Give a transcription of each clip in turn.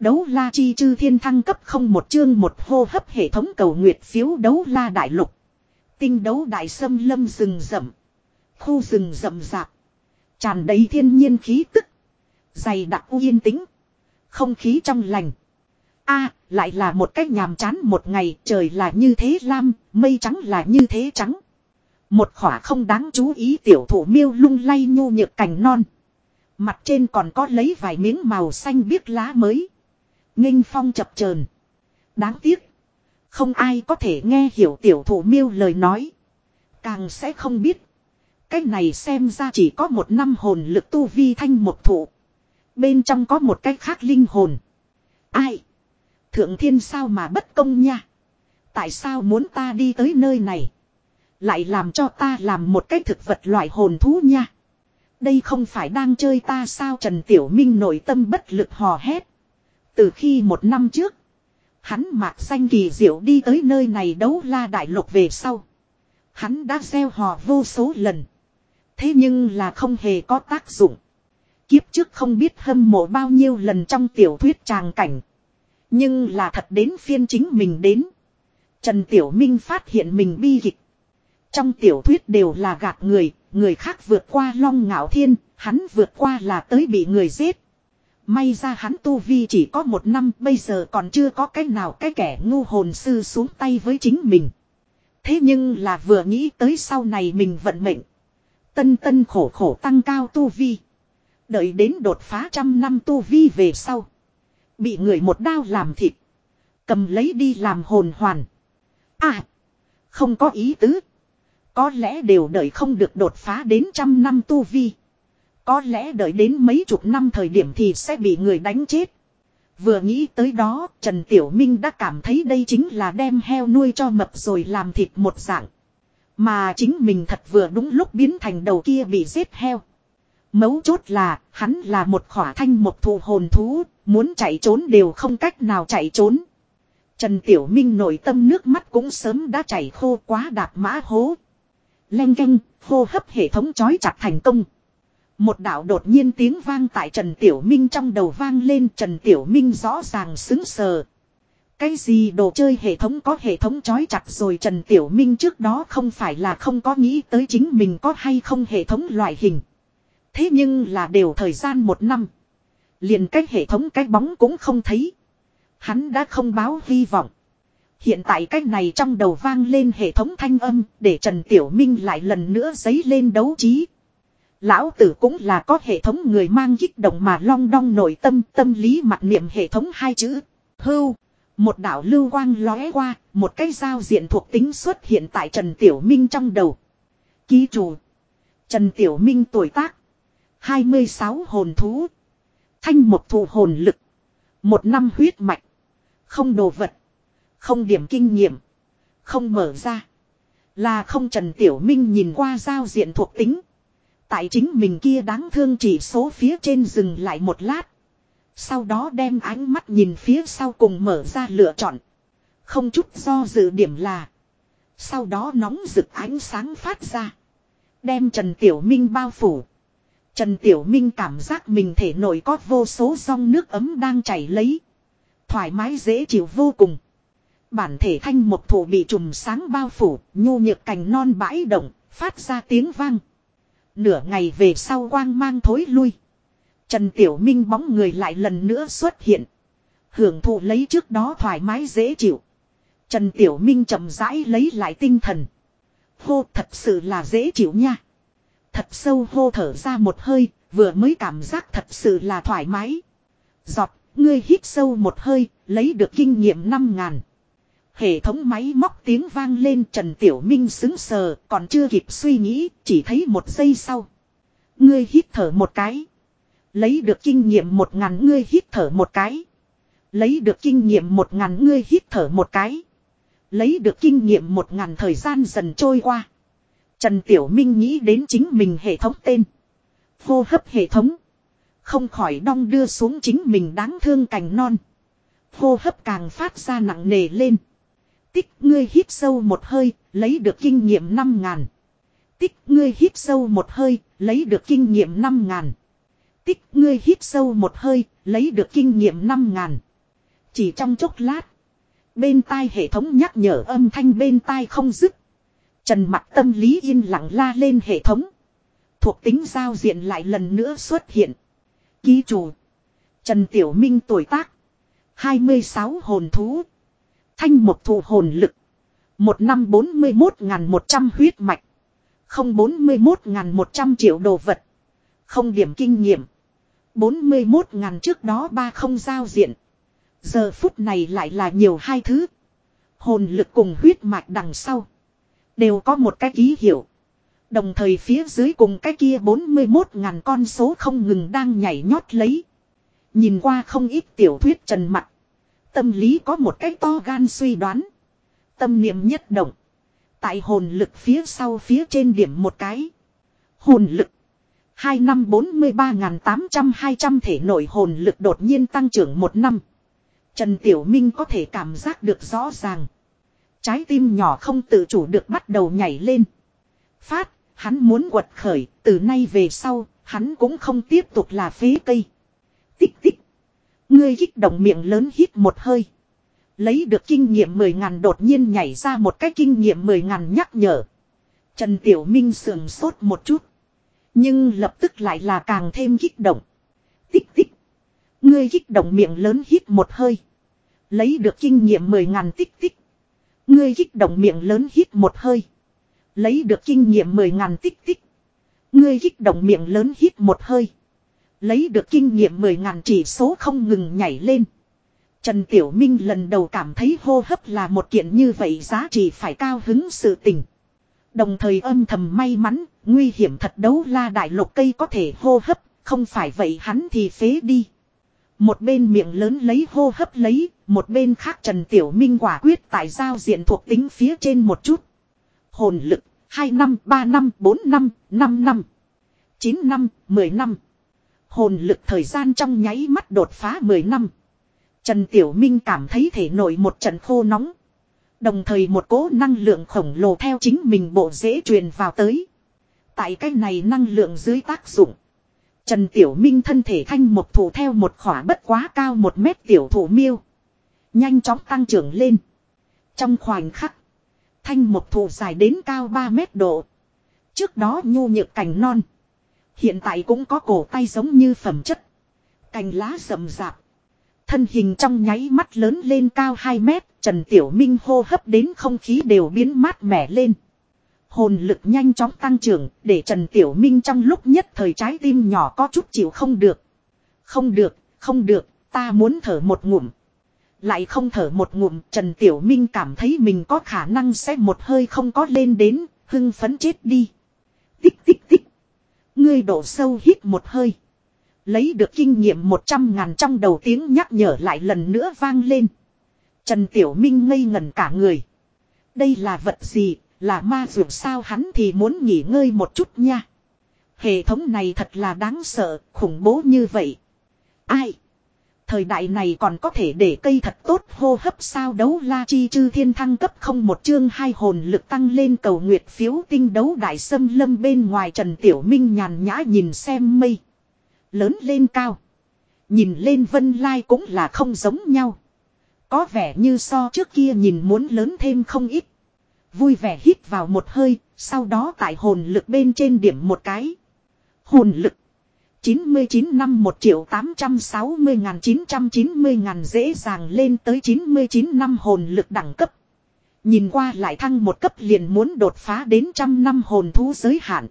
Đấu la chi chư thiên thăng cấp không một chương một hô hấp hệ thống cầu nguyệt phiếu đấu la đại lục. Tinh đấu đại sâm lâm rừng rậm. Khu rừng rậm rạp. Tràn đầy thiên nhiên khí tức. Dày đặc yên tĩnh. Không khí trong lành. a lại là một cách nhàm chán một ngày trời là như thế lam, mây trắng là như thế trắng. Một khỏa không đáng chú ý tiểu thủ miêu lung lay nhu nhược cành non. Mặt trên còn có lấy vài miếng màu xanh biếc lá mới nghênh phong chập chờn Đáng tiếc. Không ai có thể nghe hiểu tiểu thủ miêu lời nói. Càng sẽ không biết. Cái này xem ra chỉ có một năm hồn lực tu vi thanh một thụ. Bên trong có một cái khác linh hồn. Ai? Thượng thiên sao mà bất công nha? Tại sao muốn ta đi tới nơi này? Lại làm cho ta làm một cái thực vật loại hồn thú nha. Đây không phải đang chơi ta sao Trần Tiểu Minh nội tâm bất lực hò hét. Từ khi một năm trước. Hắn mạc xanh kỳ diệu đi tới nơi này đấu la đại lục về sau. Hắn đã gieo hò vô số lần. Thế nhưng là không hề có tác dụng. Kiếp trước không biết hâm mộ bao nhiêu lần trong tiểu thuyết tràng cảnh. Nhưng là thật đến phiên chính mình đến. Trần Tiểu Minh phát hiện mình bi kịch. Trong tiểu thuyết đều là gạt người, người khác vượt qua long ngạo thiên, hắn vượt qua là tới bị người giết. May ra hắn tu vi chỉ có một năm, bây giờ còn chưa có cái nào cái kẻ ngu hồn sư xuống tay với chính mình. Thế nhưng là vừa nghĩ tới sau này mình vận mệnh. Tân tân khổ khổ tăng cao tu vi. Đợi đến đột phá trăm năm tu vi về sau. Bị người một đao làm thịt. Cầm lấy đi làm hồn hoàn. À. Không có ý tứ. Có lẽ đều đợi không được đột phá đến trăm năm tu vi. Có lẽ đợi đến mấy chục năm thời điểm thì sẽ bị người đánh chết. Vừa nghĩ tới đó, Trần Tiểu Minh đã cảm thấy đây chính là đem heo nuôi cho mập rồi làm thịt một dạng. Mà chính mình thật vừa đúng lúc biến thành đầu kia bị giết heo. Mấu chốt là, hắn là một khỏa thanh một thụ hồn thú, muốn chạy trốn đều không cách nào chạy trốn. Trần Tiểu Minh nội tâm nước mắt cũng sớm đã chảy khô quá đạp mã hố. len canh, hô hấp hệ thống chói chặt thành công. Một đạo đột nhiên tiếng vang tại Trần Tiểu Minh trong đầu vang lên, Trần Tiểu Minh rõ ràng xứng sờ. Cái gì đồ chơi hệ thống có hệ thống chói chặt rồi Trần Tiểu Minh trước đó không phải là không có nghĩ tới chính mình có hay không hệ thống loại hình. Thế nhưng là đều thời gian một năm. Liền cái hệ thống cái bóng cũng không thấy. Hắn đã không báo hy vọng. Hiện tại cái này trong đầu vang lên hệ thống thanh âm để Trần Tiểu Minh lại lần nữa giấy lên đấu trí. Lão tử cũng là có hệ thống người mang kích động mà long đong nội tâm tâm lý mặt niệm hệ thống hai chữ. Hưu. Một đạo lưu quang lóe qua, một cái giao diện thuộc tính xuất hiện tại Trần Tiểu Minh trong đầu. Ký chủ. Trần Tiểu Minh tuổi tác. 26 hồn thú. Thanh một thủ hồn lực. Một năm huyết mạch. Không đồ vật. Không điểm kinh nghiệm. Không mở ra. Là không Trần Tiểu Minh nhìn qua giao diện thuộc tính. Tại chính mình kia đáng thương chỉ số phía trên dừng lại một lát. Sau đó đem ánh mắt nhìn phía sau cùng mở ra lựa chọn. Không chút do dự điểm là. Sau đó nóng rực ánh sáng phát ra. Đem Trần Tiểu Minh bao phủ. Trần Tiểu Minh cảm giác mình thể nội có vô số dòng nước ấm đang chảy lấy. Thoải mái dễ chịu vô cùng. Bản thể thanh một thủ bị trùm sáng bao phủ, nhu nhược cành non bãi động, phát ra tiếng vang. Nửa ngày về sau quang mang thối lui. Trần Tiểu Minh bóng người lại lần nữa xuất hiện. Hưởng thụ lấy trước đó thoải mái dễ chịu. Trần Tiểu Minh chậm rãi lấy lại tinh thần. Hô thật sự là dễ chịu nha. Thật sâu hô thở ra một hơi, vừa mới cảm giác thật sự là thoải mái. Giọt, ngươi hít sâu một hơi, lấy được kinh nghiệm năm ngàn. Hệ thống máy móc tiếng vang lên Trần Tiểu Minh xứng sờ, còn chưa kịp suy nghĩ, chỉ thấy một giây sau. Ngươi hít thở một cái. Lấy được kinh nghiệm một ngàn ngươi hít thở một cái. Lấy được kinh nghiệm một ngàn ngươi hít thở một cái. Lấy được kinh nghiệm một ngàn thời gian dần trôi qua. Trần Tiểu Minh nghĩ đến chính mình hệ thống tên. Hô hấp hệ thống. Không khỏi đong đưa xuống chính mình đáng thương cành non. Hô hấp càng phát ra nặng nề lên. Tích ngươi hít sâu một hơi, lấy được kinh nghiệm năm ngàn. Tích ngươi hít sâu một hơi, lấy được kinh nghiệm năm ngàn. Tích ngươi hít sâu một hơi, lấy được kinh nghiệm năm ngàn. Chỉ trong chốc lát. Bên tai hệ thống nhắc nhở âm thanh bên tai không dứt. Trần mặt tâm lý yên lặng la lên hệ thống. Thuộc tính giao diện lại lần nữa xuất hiện. Ký chủ. Trần Tiểu Minh tuổi tác. 26 hồn thú. Thanh một thụ hồn lực. Một năm 41.100 huyết mạch. Không 41.100 triệu đồ vật. Không điểm kinh nghiệm. 41.000 trước đó ba không giao diện. Giờ phút này lại là nhiều hai thứ. Hồn lực cùng huyết mạch đằng sau. Đều có một cái ký hiệu. Đồng thời phía dưới cùng cái kia 41.000 con số không ngừng đang nhảy nhót lấy. Nhìn qua không ít tiểu thuyết trần mặt. Tâm lý có một cái to gan suy đoán. Tâm niệm nhất động. Tại hồn lực phía sau phía trên điểm một cái. Hồn lực. Hai năm bốn mươi ba tám trăm hai trăm thể nội hồn lực đột nhiên tăng trưởng một năm. Trần Tiểu Minh có thể cảm giác được rõ ràng. Trái tim nhỏ không tự chủ được bắt đầu nhảy lên. Phát, hắn muốn quật khởi, từ nay về sau, hắn cũng không tiếp tục là phế cây. Tích tích. Ngươi kích động miệng lớn hít một hơi. Lấy được kinh nghiệm mười ngàn đột nhiên nhảy ra một cái kinh nghiệm mười ngàn nhắc nhở. Trần Tiểu Minh sườn sốt một chút. Nhưng lập tức lại là càng thêm kích động. Tích tích. Ngươi kích động miệng lớn hít một hơi. Lấy được kinh nghiệm mười ngàn tích tích. Ngươi kích động miệng lớn hít một hơi. Lấy được kinh nghiệm mười ngàn tích tích. Ngươi kích động miệng lớn hít một hơi. Lấy được kinh nghiệm mười ngàn chỉ số không ngừng nhảy lên. Trần Tiểu Minh lần đầu cảm thấy hô hấp là một kiện như vậy giá trị phải cao hứng sự tình. Đồng thời âm thầm may mắn, nguy hiểm thật đấu la đại lục cây có thể hô hấp, không phải vậy hắn thì phế đi. Một bên miệng lớn lấy hô hấp lấy, một bên khác Trần Tiểu Minh quả quyết tại giao diện thuộc tính phía trên một chút. Hồn lực, 2 năm, 3 năm, 4 năm, 5 năm, 9 năm, 10 năm. Hồn lực thời gian trong nháy mắt đột phá 10 năm. Trần Tiểu Minh cảm thấy thể nội một trận khô nóng. Đồng thời một cỗ năng lượng khổng lồ theo chính mình bộ dễ truyền vào tới. Tại cái này năng lượng dưới tác dụng. Trần Tiểu Minh thân thể thanh một thủ theo một khỏa bất quá cao một mét tiểu thủ miêu. Nhanh chóng tăng trưởng lên. Trong khoảnh khắc. Thanh một thủ dài đến cao 3 mét độ. Trước đó nhu nhược cành non. Hiện tại cũng có cổ tay giống như phẩm chất. Cành lá rậm rạp. Thân hình trong nháy mắt lớn lên cao 2 mét. Trần Tiểu Minh hô hấp đến không khí đều biến mát mẻ lên. Hồn lực nhanh chóng tăng trưởng để Trần Tiểu Minh trong lúc nhất thời trái tim nhỏ có chút chịu không được. Không được, không được, ta muốn thở một ngụm. Lại không thở một ngụm Trần Tiểu Minh cảm thấy mình có khả năng sẽ một hơi không có lên đến, hưng phấn chết đi. Tích tích tích. Ngươi đổ sâu hít một hơi. Lấy được kinh nghiệm một trăm ngàn trong đầu tiếng nhắc nhở lại lần nữa vang lên. Trần Tiểu Minh ngây ngẩn cả người. Đây là vật gì, là ma dược sao hắn thì muốn nghỉ ngơi một chút nha. Hệ thống này thật là đáng sợ, khủng bố như vậy. Ai? Thời đại này còn có thể để cây thật tốt hô hấp sao đấu la chi chư thiên thăng cấp không một chương hai hồn lực tăng lên cầu nguyệt phiếu tinh đấu đại sâm lâm bên ngoài Trần Tiểu Minh nhàn nhã nhìn xem mây. Lớn lên cao. Nhìn lên vân lai cũng là không giống nhau. Có vẻ như so trước kia nhìn muốn lớn thêm không ít. Vui vẻ hít vào một hơi, sau đó tại hồn lực bên trên điểm một cái. Hồn lực. 99 năm 1 triệu 860 ngàn 990 ngàn dễ dàng lên tới 99 năm hồn lực đẳng cấp. Nhìn qua lại thăng một cấp liền muốn đột phá đến trăm năm hồn thú giới hạn.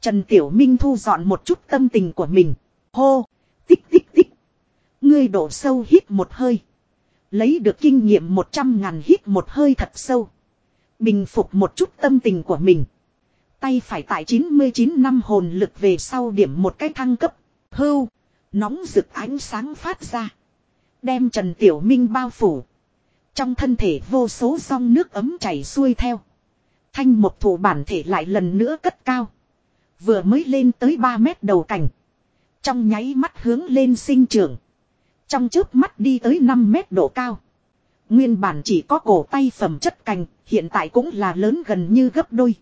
Trần Tiểu Minh thu dọn một chút tâm tình của mình. Hô, tích tích tích. Ngươi đổ sâu hít một hơi. Lấy được kinh nghiệm 100 ngàn hít một hơi thật sâu. Bình phục một chút tâm tình của mình. Tay phải tại 99 năm hồn lực về sau điểm một cái thăng cấp. Hưu. Nóng rực ánh sáng phát ra. Đem Trần Tiểu Minh bao phủ. Trong thân thể vô số song nước ấm chảy xuôi theo. Thanh một thủ bản thể lại lần nữa cất cao. Vừa mới lên tới 3 mét đầu cảnh. Trong nháy mắt hướng lên sinh trưởng. Trong trước mắt đi tới 5 mét độ cao. Nguyên bản chỉ có cổ tay phẩm chất cành, hiện tại cũng là lớn gần như gấp đôi.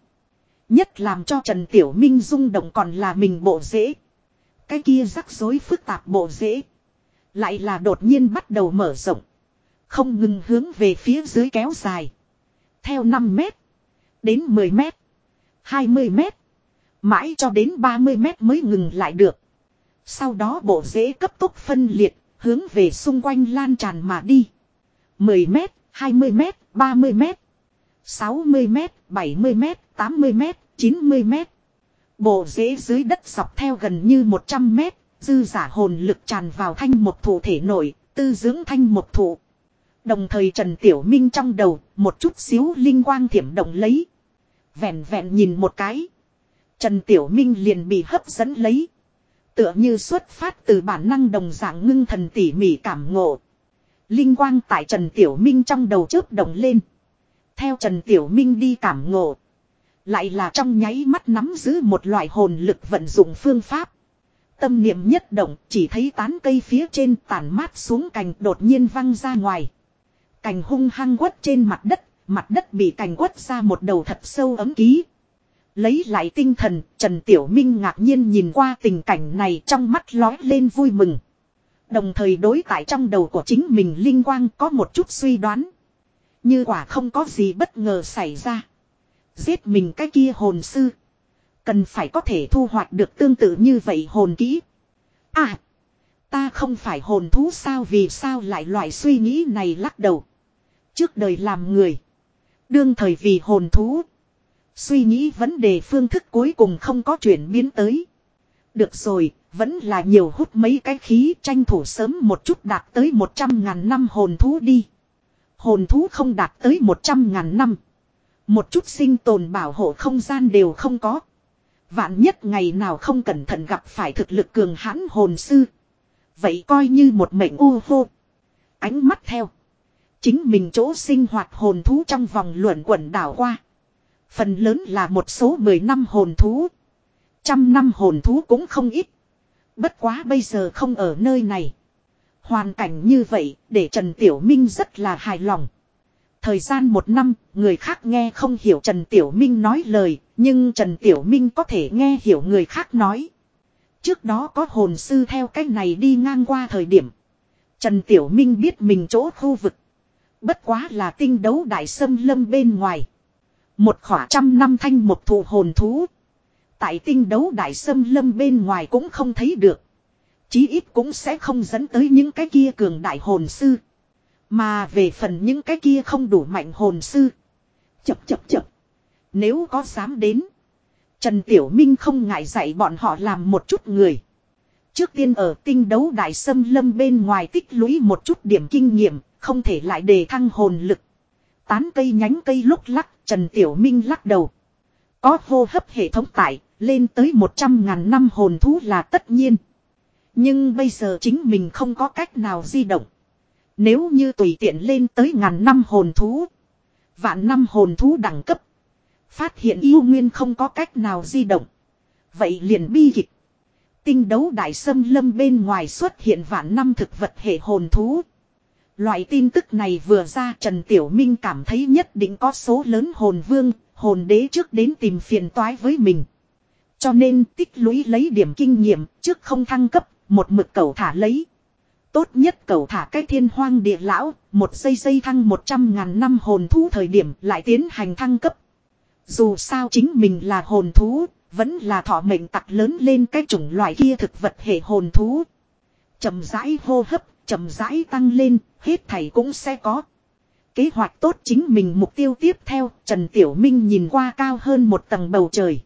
Nhất làm cho Trần Tiểu Minh rung động còn là mình bộ dễ. Cái kia rắc rối phức tạp bộ dễ. Lại là đột nhiên bắt đầu mở rộng. Không ngừng hướng về phía dưới kéo dài. Theo 5 mét. Đến 10 mét. 20 mét. Mãi cho đến 30 mét mới ngừng lại được. Sau đó bộ dễ cấp tốc phân liệt, hướng về xung quanh lan tràn mà đi. 10 mét, 20 mét, 30 mét, 60 mét, 70 mét, 80 mét, 90 mét. Bộ rễ dưới đất dọc theo gần như 100 mét, dư giả hồn lực tràn vào thanh một thủ thể nổi, tư dưỡng thanh một thủ. Đồng thời Trần Tiểu Minh trong đầu, một chút xíu linh quang thiểm động lấy. Vẹn vẹn nhìn một cái. Trần Tiểu Minh liền bị hấp dẫn lấy. Tựa như xuất phát từ bản năng đồng dạng ngưng thần tỉ mỉ cảm ngộ. Linh quang tại Trần Tiểu Minh trong đầu chớp động lên. Theo Trần Tiểu Minh đi cảm ngộ. Lại là trong nháy mắt nắm giữ một loại hồn lực vận dụng phương pháp. Tâm niệm nhất động chỉ thấy tán cây phía trên tàn mát xuống cành đột nhiên văng ra ngoài. Cành hung hăng quất trên mặt đất, mặt đất bị cành quất ra một đầu thật sâu ấm ký. Lấy lại tinh thần, Trần Tiểu Minh ngạc nhiên nhìn qua tình cảnh này trong mắt lói lên vui mừng. Đồng thời đối tại trong đầu của chính mình Linh Quang có một chút suy đoán. Như quả không có gì bất ngờ xảy ra. Giết mình cái kia hồn sư. Cần phải có thể thu hoạch được tương tự như vậy hồn kỹ. À! Ta không phải hồn thú sao vì sao lại loại suy nghĩ này lắc đầu. Trước đời làm người. Đương thời vì hồn thú. Suy nghĩ vấn đề phương thức cuối cùng không có chuyển biến tới. Được rồi, vẫn là nhiều hút mấy cái khí tranh thủ sớm một chút đạt tới 100 ngàn năm hồn thú đi. Hồn thú không đạt tới 100 ngàn năm. Một chút sinh tồn bảo hộ không gian đều không có. Vạn nhất ngày nào không cẩn thận gặp phải thực lực cường hãn hồn sư. Vậy coi như một mệnh u hô. Ánh mắt theo. Chính mình chỗ sinh hoạt hồn thú trong vòng luận quẩn đảo qua. Phần lớn là một số 10 năm hồn thú. Trăm năm hồn thú cũng không ít. Bất quá bây giờ không ở nơi này. Hoàn cảnh như vậy để Trần Tiểu Minh rất là hài lòng. Thời gian một năm, người khác nghe không hiểu Trần Tiểu Minh nói lời, nhưng Trần Tiểu Minh có thể nghe hiểu người khác nói. Trước đó có hồn sư theo cách này đi ngang qua thời điểm. Trần Tiểu Minh biết mình chỗ khu vực. Bất quá là tinh đấu đại sâm lâm bên ngoài. Một khỏa trăm năm thanh một thụ hồn thú. Tại tinh đấu đại sâm lâm bên ngoài cũng không thấy được. Chí ít cũng sẽ không dẫn tới những cái kia cường đại hồn sư. Mà về phần những cái kia không đủ mạnh hồn sư. Chập chập chập. Nếu có dám đến. Trần Tiểu Minh không ngại dạy bọn họ làm một chút người. Trước tiên ở tinh đấu đại sâm lâm bên ngoài tích lũy một chút điểm kinh nghiệm, không thể lại đề thăng hồn lực. Tán cây nhánh cây lúc lắc, Trần Tiểu Minh lắc đầu. Có hô hấp hệ thống tại, lên tới 100 ngàn năm hồn thú là tất nhiên. Nhưng bây giờ chính mình không có cách nào di động. Nếu như tùy tiện lên tới ngàn năm hồn thú. Vạn năm hồn thú đẳng cấp. Phát hiện yêu nguyên không có cách nào di động. Vậy liền bi kịch. Tinh đấu đại sâm lâm bên ngoài xuất hiện vạn năm thực vật hệ hồn thú. Loại tin tức này vừa ra Trần Tiểu Minh cảm thấy nhất định có số lớn hồn vương, hồn đế trước đến tìm phiền toái với mình. Cho nên tích lũy lấy điểm kinh nghiệm trước không thăng cấp, một mực cầu thả lấy. Tốt nhất cầu thả cái thiên hoang địa lão, một giây giây thăng một trăm ngàn năm hồn thú thời điểm lại tiến hành thăng cấp. Dù sao chính mình là hồn thú, vẫn là thọ mệnh tặc lớn lên cái chủng loại kia thực vật hệ hồn thú. chậm rãi hô hấp, chậm rãi tăng lên, hết thảy cũng sẽ có. Kế hoạch tốt chính mình mục tiêu tiếp theo, Trần Tiểu Minh nhìn qua cao hơn một tầng bầu trời.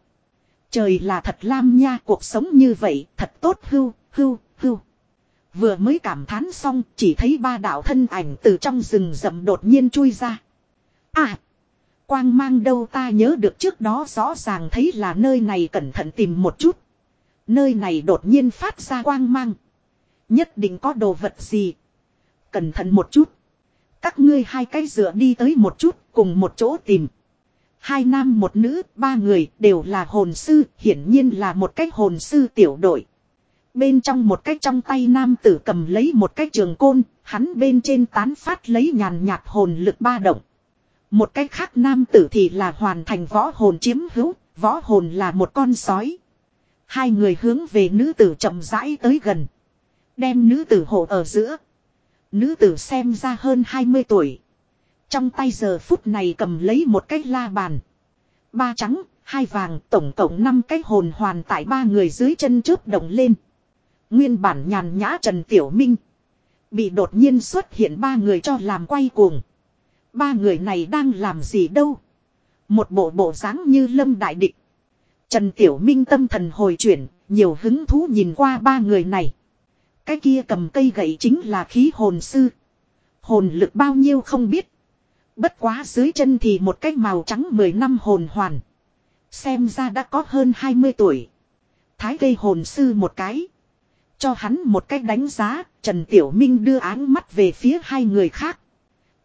Trời là thật lam nha, cuộc sống như vậy, thật tốt hưu, hưu, hưu. Vừa mới cảm thán xong, chỉ thấy ba đạo thân ảnh từ trong rừng rậm đột nhiên chui ra. À! Quang mang đâu ta nhớ được trước đó rõ ràng thấy là nơi này cẩn thận tìm một chút. Nơi này đột nhiên phát ra quang mang. Nhất định có đồ vật gì. Cẩn thận một chút. Các ngươi hai cái dựa đi tới một chút cùng một chỗ tìm. Hai nam một nữ, ba người đều là hồn sư, hiển nhiên là một cái hồn sư tiểu đội. Bên trong một cái trong tay nam tử cầm lấy một cái trường côn, hắn bên trên tán phát lấy nhàn nhạt hồn lực ba động. Một cái khác nam tử thì là hoàn thành võ hồn chiếm hữu, võ hồn là một con sói. Hai người hướng về nữ tử chậm rãi tới gần. Đem nữ tử hộ ở giữa. Nữ tử xem ra hơn 20 tuổi. Trong tay giờ phút này cầm lấy một cái la bàn. Ba trắng, hai vàng, tổng cộng 5 cái hồn hoàn tại ba người dưới chân trước động lên. Nguyên bản nhàn nhã Trần Tiểu Minh. Bị đột nhiên xuất hiện ba người cho làm quay cuồng. Ba người này đang làm gì đâu. Một bộ bộ dáng như lâm đại địch. Trần Tiểu Minh tâm thần hồi chuyển, nhiều hứng thú nhìn qua ba người này. Cái kia cầm cây gậy chính là khí hồn sư. Hồn lực bao nhiêu không biết. Bất quá dưới chân thì một cái màu trắng 10 năm hồn hoàn. Xem ra đã có hơn 20 tuổi. Thái gây hồn sư một cái. Cho hắn một cách đánh giá, Trần Tiểu Minh đưa áng mắt về phía hai người khác.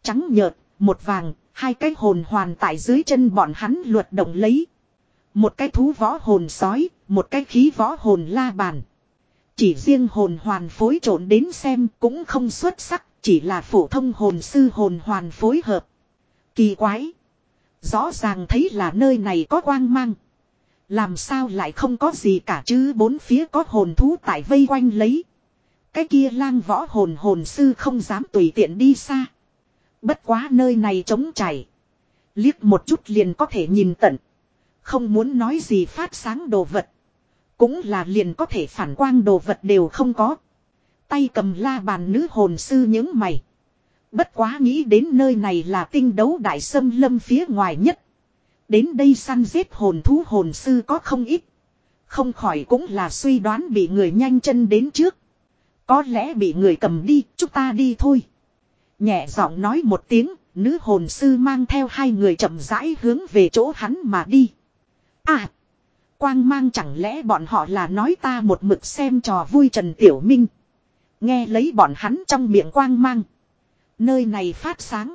Trắng nhợt, một vàng, hai cái hồn hoàn tại dưới chân bọn hắn luật động lấy. Một cái thú võ hồn sói, một cái khí võ hồn la bàn. Chỉ riêng hồn hoàn phối trộn đến xem cũng không xuất sắc, chỉ là phổ thông hồn sư hồn hoàn phối hợp. Kỳ quái. Rõ ràng thấy là nơi này có quang mang. Làm sao lại không có gì cả chứ bốn phía có hồn thú tại vây quanh lấy. Cái kia lang võ hồn hồn sư không dám tùy tiện đi xa. Bất quá nơi này trống chảy. Liếc một chút liền có thể nhìn tận. Không muốn nói gì phát sáng đồ vật. Cũng là liền có thể phản quang đồ vật đều không có. Tay cầm la bàn nữ hồn sư những mày. Bất quá nghĩ đến nơi này là tinh đấu đại sâm lâm phía ngoài nhất. Đến đây săn giết hồn thú hồn sư có không ít. Không khỏi cũng là suy đoán bị người nhanh chân đến trước. Có lẽ bị người cầm đi, chúng ta đi thôi. Nhẹ giọng nói một tiếng, nữ hồn sư mang theo hai người chậm rãi hướng về chỗ hắn mà đi. À! Quang mang chẳng lẽ bọn họ là nói ta một mực xem trò vui Trần Tiểu Minh. Nghe lấy bọn hắn trong miệng quang mang. Nơi này phát sáng.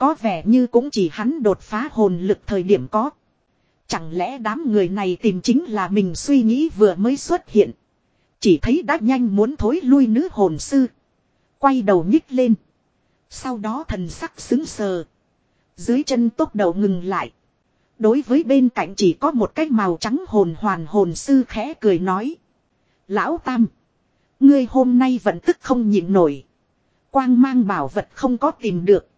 Có vẻ như cũng chỉ hắn đột phá hồn lực thời điểm có. Chẳng lẽ đám người này tìm chính là mình suy nghĩ vừa mới xuất hiện. Chỉ thấy đã nhanh muốn thối lui nữ hồn sư. Quay đầu nhích lên. Sau đó thần sắc xứng sờ. Dưới chân tốc đầu ngừng lại. Đối với bên cạnh chỉ có một cái màu trắng hồn hoàn hồn sư khẽ cười nói. Lão Tam. Ngươi hôm nay vẫn tức không nhịn nổi. Quang mang bảo vật không có tìm được.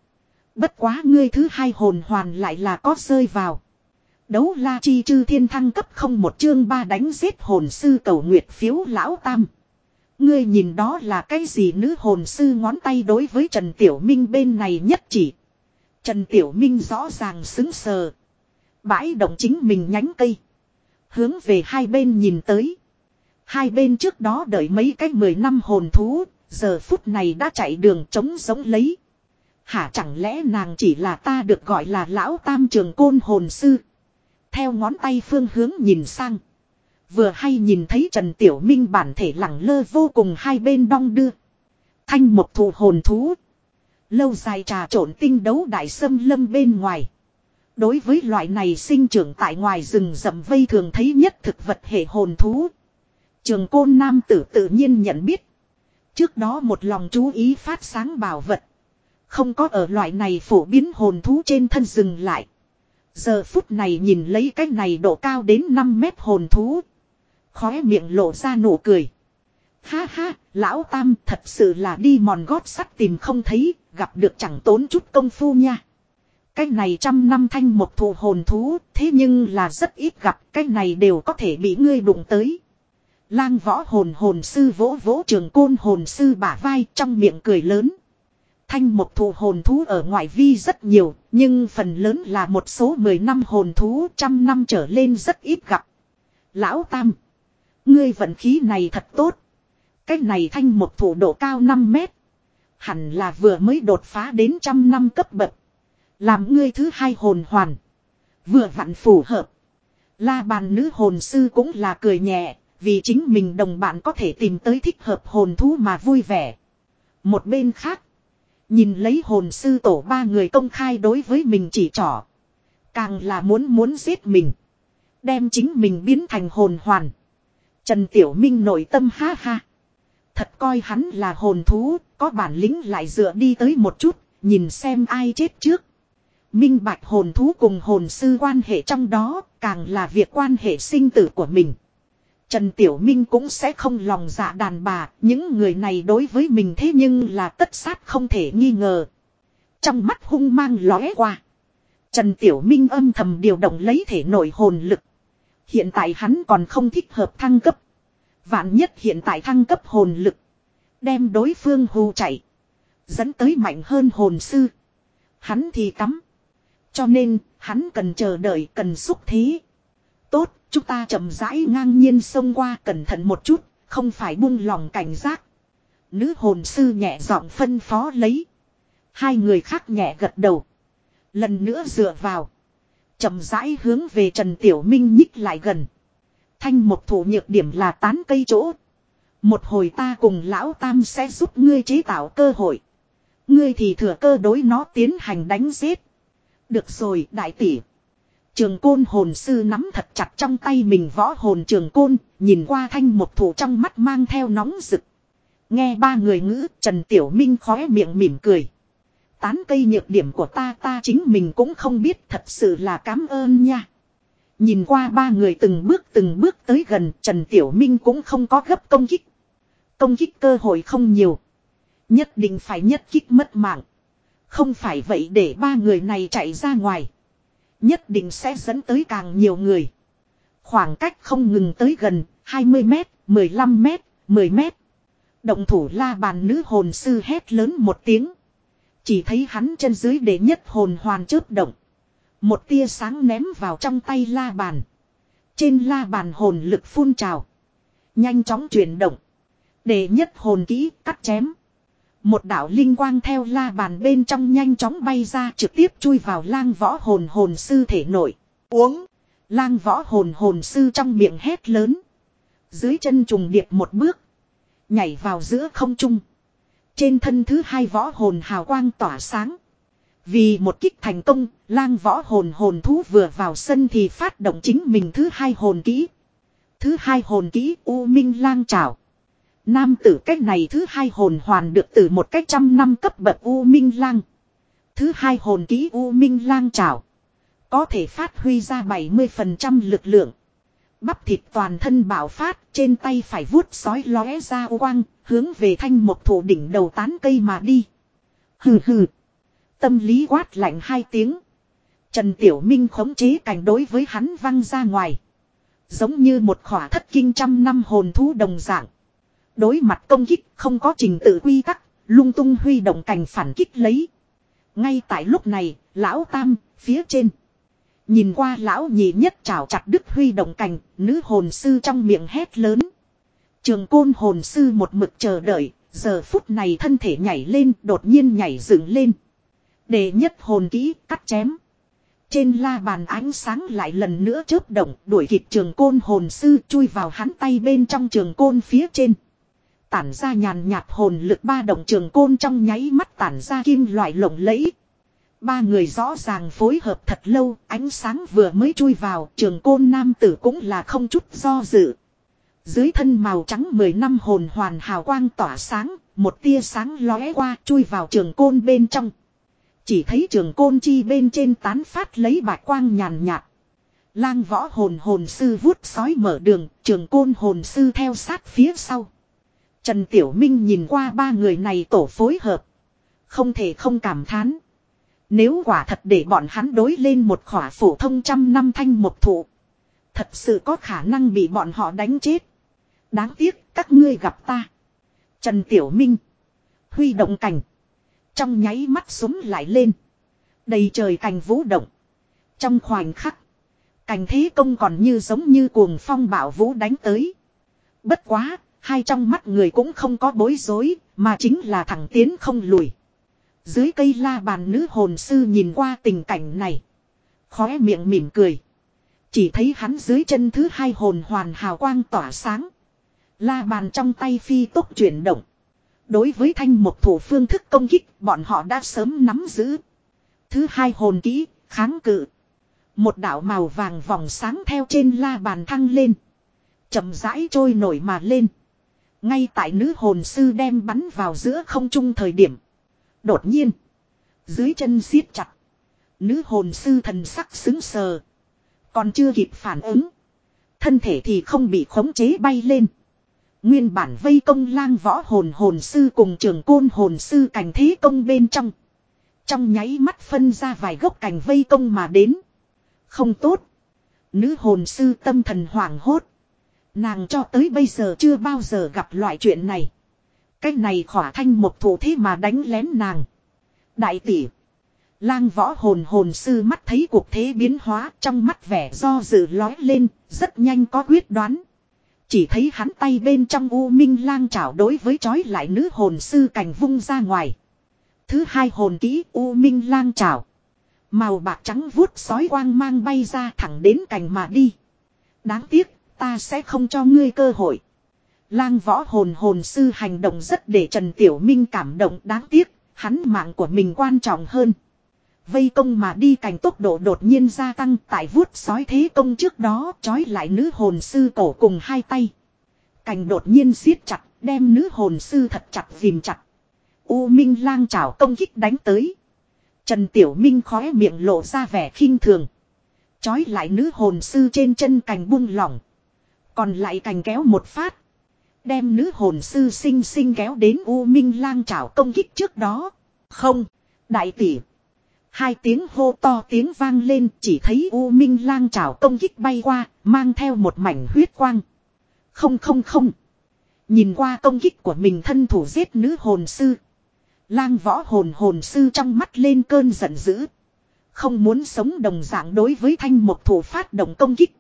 Bất quá ngươi thứ hai hồn hoàn lại là có rơi vào. Đấu la chi chư thiên thăng cấp không một chương ba đánh giết hồn sư cầu nguyệt phiếu lão tam. Ngươi nhìn đó là cái gì nữ hồn sư ngón tay đối với Trần Tiểu Minh bên này nhất chỉ. Trần Tiểu Minh rõ ràng xứng sờ. Bãi động chính mình nhánh cây. Hướng về hai bên nhìn tới. Hai bên trước đó đợi mấy cái mười năm hồn thú, giờ phút này đã chạy đường trống giống lấy. Hả chẳng lẽ nàng chỉ là ta được gọi là lão tam trường côn hồn sư. Theo ngón tay phương hướng nhìn sang. Vừa hay nhìn thấy Trần Tiểu Minh bản thể lẳng lơ vô cùng hai bên đong đưa. Thanh một thụ hồn thú. Lâu dài trà trộn tinh đấu đại sâm lâm bên ngoài. Đối với loại này sinh trưởng tại ngoài rừng rậm vây thường thấy nhất thực vật hệ hồn thú. Trường côn nam tử tự nhiên nhận biết. Trước đó một lòng chú ý phát sáng bảo vật. Không có ở loại này phổ biến hồn thú trên thân dừng lại. Giờ phút này nhìn lấy cái này độ cao đến 5 mét hồn thú. Khóe miệng lộ ra nụ cười. Ha ha, lão tam thật sự là đi mòn gót sắt tìm không thấy, gặp được chẳng tốn chút công phu nha. Cái này trăm năm thanh một thụ hồn thú, thế nhưng là rất ít gặp, cái này đều có thể bị ngươi đụng tới. Lang võ hồn hồn sư vỗ vỗ trường côn hồn sư bả vai trong miệng cười lớn. Thanh một thụ hồn thú ở ngoại vi rất nhiều, nhưng phần lớn là một số 10 năm hồn thú trăm năm trở lên rất ít gặp. Lão Tam, ngươi vận khí này thật tốt. Cái này thanh một thụ độ cao 5 mét. Hẳn là vừa mới đột phá đến trăm năm cấp bậc. Làm ngươi thứ hai hồn hoàn. Vừa vặn phù hợp. La bàn nữ hồn sư cũng là cười nhẹ, vì chính mình đồng bạn có thể tìm tới thích hợp hồn thú mà vui vẻ. Một bên khác, nhìn lấy hồn sư tổ ba người công khai đối với mình chỉ trỏ. Càng là muốn muốn giết mình. Đem chính mình biến thành hồn hoàn. Trần Tiểu Minh nội tâm ha ha. Thật coi hắn là hồn thú, có bản lĩnh lại dựa đi tới một chút, nhìn xem ai chết trước. Minh bạch hồn thú cùng hồn sư quan hệ trong đó, càng là việc quan hệ sinh tử của mình. Trần Tiểu Minh cũng sẽ không lòng dạ đàn bà, những người này đối với mình thế nhưng là tất sát không thể nghi ngờ. Trong mắt hung mang lóe qua. Trần Tiểu Minh âm thầm điều động lấy thể nội hồn lực. Hiện tại hắn còn không thích hợp thăng cấp. Vạn nhất hiện tại thăng cấp hồn lực. Đem đối phương hù chạy. Dẫn tới mạnh hơn hồn sư. Hắn thì cắm. Cho nên, hắn cần chờ đợi, cần xúc thí. Tốt, chúng ta chậm rãi ngang nhiên xông qua cẩn thận một chút, không phải buông lòng cảnh giác. Nữ hồn sư nhẹ giọng phân phó lấy. Hai người khác nhẹ gật đầu. Lần nữa dựa vào. chậm rãi hướng về Trần Tiểu Minh nhích lại gần. Thanh một thủ nhược điểm là tán cây chỗ. Một hồi ta cùng lão tam sẽ giúp ngươi chế tạo cơ hội. Ngươi thì thừa cơ đối nó tiến hành đánh giết. Được rồi đại tỷ. Trường côn hồn sư nắm thật chặt trong tay mình võ hồn trường côn, nhìn qua thanh một thủ trong mắt mang theo nóng rực. Nghe ba người ngữ, Trần Tiểu Minh khóe miệng mỉm cười. Tán cây nhược điểm của ta ta chính mình cũng không biết thật sự là cảm ơn nha. Nhìn qua ba người từng bước từng bước tới gần, Trần Tiểu Minh cũng không có gấp công kích. Công kích cơ hội không nhiều. Nhất định phải nhất kích mất mạng. Không phải vậy để ba người này chạy ra ngoài. Nhất định sẽ dẫn tới càng nhiều người. Khoảng cách không ngừng tới gần 20 mét, 15 mét, 10 mét. Động thủ la bàn nữ hồn sư hét lớn một tiếng. Chỉ thấy hắn chân dưới để nhất hồn hoàn chớp động. Một tia sáng ném vào trong tay la bàn. Trên la bàn hồn lực phun trào. Nhanh chóng chuyển động. Để nhất hồn kỹ cắt chém. Một đạo linh quang theo la bàn bên trong nhanh chóng bay ra trực tiếp chui vào lang võ hồn hồn sư thể nội. Uống. Lang võ hồn hồn sư trong miệng hét lớn. Dưới chân trùng điệp một bước. Nhảy vào giữa không trung. Trên thân thứ hai võ hồn hào quang tỏa sáng. Vì một kích thành công, lang võ hồn hồn thú vừa vào sân thì phát động chính mình thứ hai hồn kỹ. Thứ hai hồn kỹ U Minh lang trảo. Nam tử cách này thứ hai hồn hoàn được từ một cách trăm năm cấp bậc U Minh lang. Thứ hai hồn ký U Minh lang trảo. Có thể phát huy ra 70% lực lượng. Bắp thịt toàn thân bạo phát, trên tay phải vuốt sói lóe ra quang, hướng về thanh một thủ đỉnh đầu tán cây mà đi. Hừ hừ. Tâm lý quát lạnh hai tiếng. Trần Tiểu Minh khống chế cảnh đối với hắn văng ra ngoài. Giống như một khỏa thất kinh trăm năm hồn thú đồng dạng. Đối mặt công kích không có trình tự quy tắc, lung tung huy động cảnh phản kích lấy. Ngay tại lúc này, lão tam, phía trên. Nhìn qua lão nhị nhất trào chặt đứt huy động cành, nữ hồn sư trong miệng hét lớn. Trường côn hồn sư một mực chờ đợi, giờ phút này thân thể nhảy lên, đột nhiên nhảy dựng lên. Để nhất hồn kỹ, cắt chém. Trên la bàn ánh sáng lại lần nữa chớp động, đuổi kịp trường côn hồn sư chui vào hắn tay bên trong trường côn phía trên. Tản ra nhàn nhạt hồn lực ba động trường côn trong nháy mắt tản ra kim loại lộng lẫy, Ba người rõ ràng phối hợp thật lâu, ánh sáng vừa mới chui vào, trường côn nam tử cũng là không chút do dự. Dưới thân màu trắng 10 năm hồn hoàn hào quang tỏa sáng, một tia sáng lóe qua chui vào trường côn bên trong. Chỉ thấy trường côn chi bên trên tán phát lấy bạch quang nhàn nhạt. Lang võ hồn hồn sư vuốt sói mở đường, trường côn hồn sư theo sát phía sau. Trần Tiểu Minh nhìn qua ba người này tổ phối hợp. Không thể không cảm thán. Nếu quả thật để bọn hắn đối lên một khỏa phổ thông trăm năm thanh một thụ. Thật sự có khả năng bị bọn họ đánh chết. Đáng tiếc các ngươi gặp ta. Trần Tiểu Minh. Huy động cảnh. Trong nháy mắt súng lại lên. Đầy trời cành vũ động. Trong khoảnh khắc. Cành thế công còn như giống như cuồng phong bảo vũ đánh tới. Bất quá, hai trong mắt người cũng không có bối rối, mà chính là thẳng tiến không lùi. Dưới cây la bàn nữ hồn sư nhìn qua tình cảnh này. Khóe miệng mỉm cười. Chỉ thấy hắn dưới chân thứ hai hồn hoàn hào quang tỏa sáng. La bàn trong tay phi tốc chuyển động. Đối với thanh một thủ phương thức công kích bọn họ đã sớm nắm giữ. Thứ hai hồn kỹ, kháng cự. Một đạo màu vàng vòng sáng theo trên la bàn thăng lên. chậm rãi trôi nổi mà lên. Ngay tại nữ hồn sư đem bắn vào giữa không trung thời điểm. Đột nhiên. Dưới chân siết chặt. Nữ hồn sư thần sắc xứng sờ. Còn chưa kịp phản ứng. Thân thể thì không bị khống chế bay lên. Nguyên bản vây công lang võ hồn hồn sư cùng trường côn hồn sư cảnh thế công bên trong. Trong nháy mắt phân ra vài gốc cành vây công mà đến. Không tốt. Nữ hồn sư tâm thần hoảng hốt. Nàng cho tới bây giờ chưa bao giờ gặp loại chuyện này. Cách này khỏa thanh một thủ thế mà đánh lén nàng. Đại tỷ. Lang võ hồn hồn sư mắt thấy cuộc thế biến hóa trong mắt vẻ do dự lói lên, rất nhanh có quyết đoán. Chỉ thấy hắn tay bên trong u minh lang chảo đối với chói lại nữ hồn sư cảnh vung ra ngoài. Thứ hai hồn kỹ u minh lang chảo. Màu bạc trắng vuốt sói quang mang bay ra thẳng đến cành mà đi. Đáng tiếc, ta sẽ không cho ngươi cơ hội. Lang võ hồn hồn sư hành động rất để Trần Tiểu Minh cảm động đáng tiếc, hắn mạng của mình quan trọng hơn. Vây công mà đi cành tốc độ đột nhiên gia tăng tại vuốt sói thế công trước đó trói lại nữ hồn sư cổ cùng hai tay. Cành đột nhiên siết chặt, đem nữ hồn sư thật chặt dìm chặt. U Minh lang chảo công kích đánh tới. Trần Tiểu Minh khóe miệng lộ ra vẻ khinh thường. Chói lại nữ hồn sư trên chân cành buông lỏng. Còn lại cành kéo một phát. Đem nữ hồn sư sinh sinh kéo đến U Minh lang chảo công kích trước đó. Không, đại tỷ. Hai tiếng hô to tiếng vang lên chỉ thấy U Minh lang chảo công kích bay qua, mang theo một mảnh huyết quang. Không không không. Nhìn qua công kích của mình thân thủ giết nữ hồn sư. Lang võ hồn hồn sư trong mắt lên cơn giận dữ. Không muốn sống đồng dạng đối với thanh một thủ phát động công kích.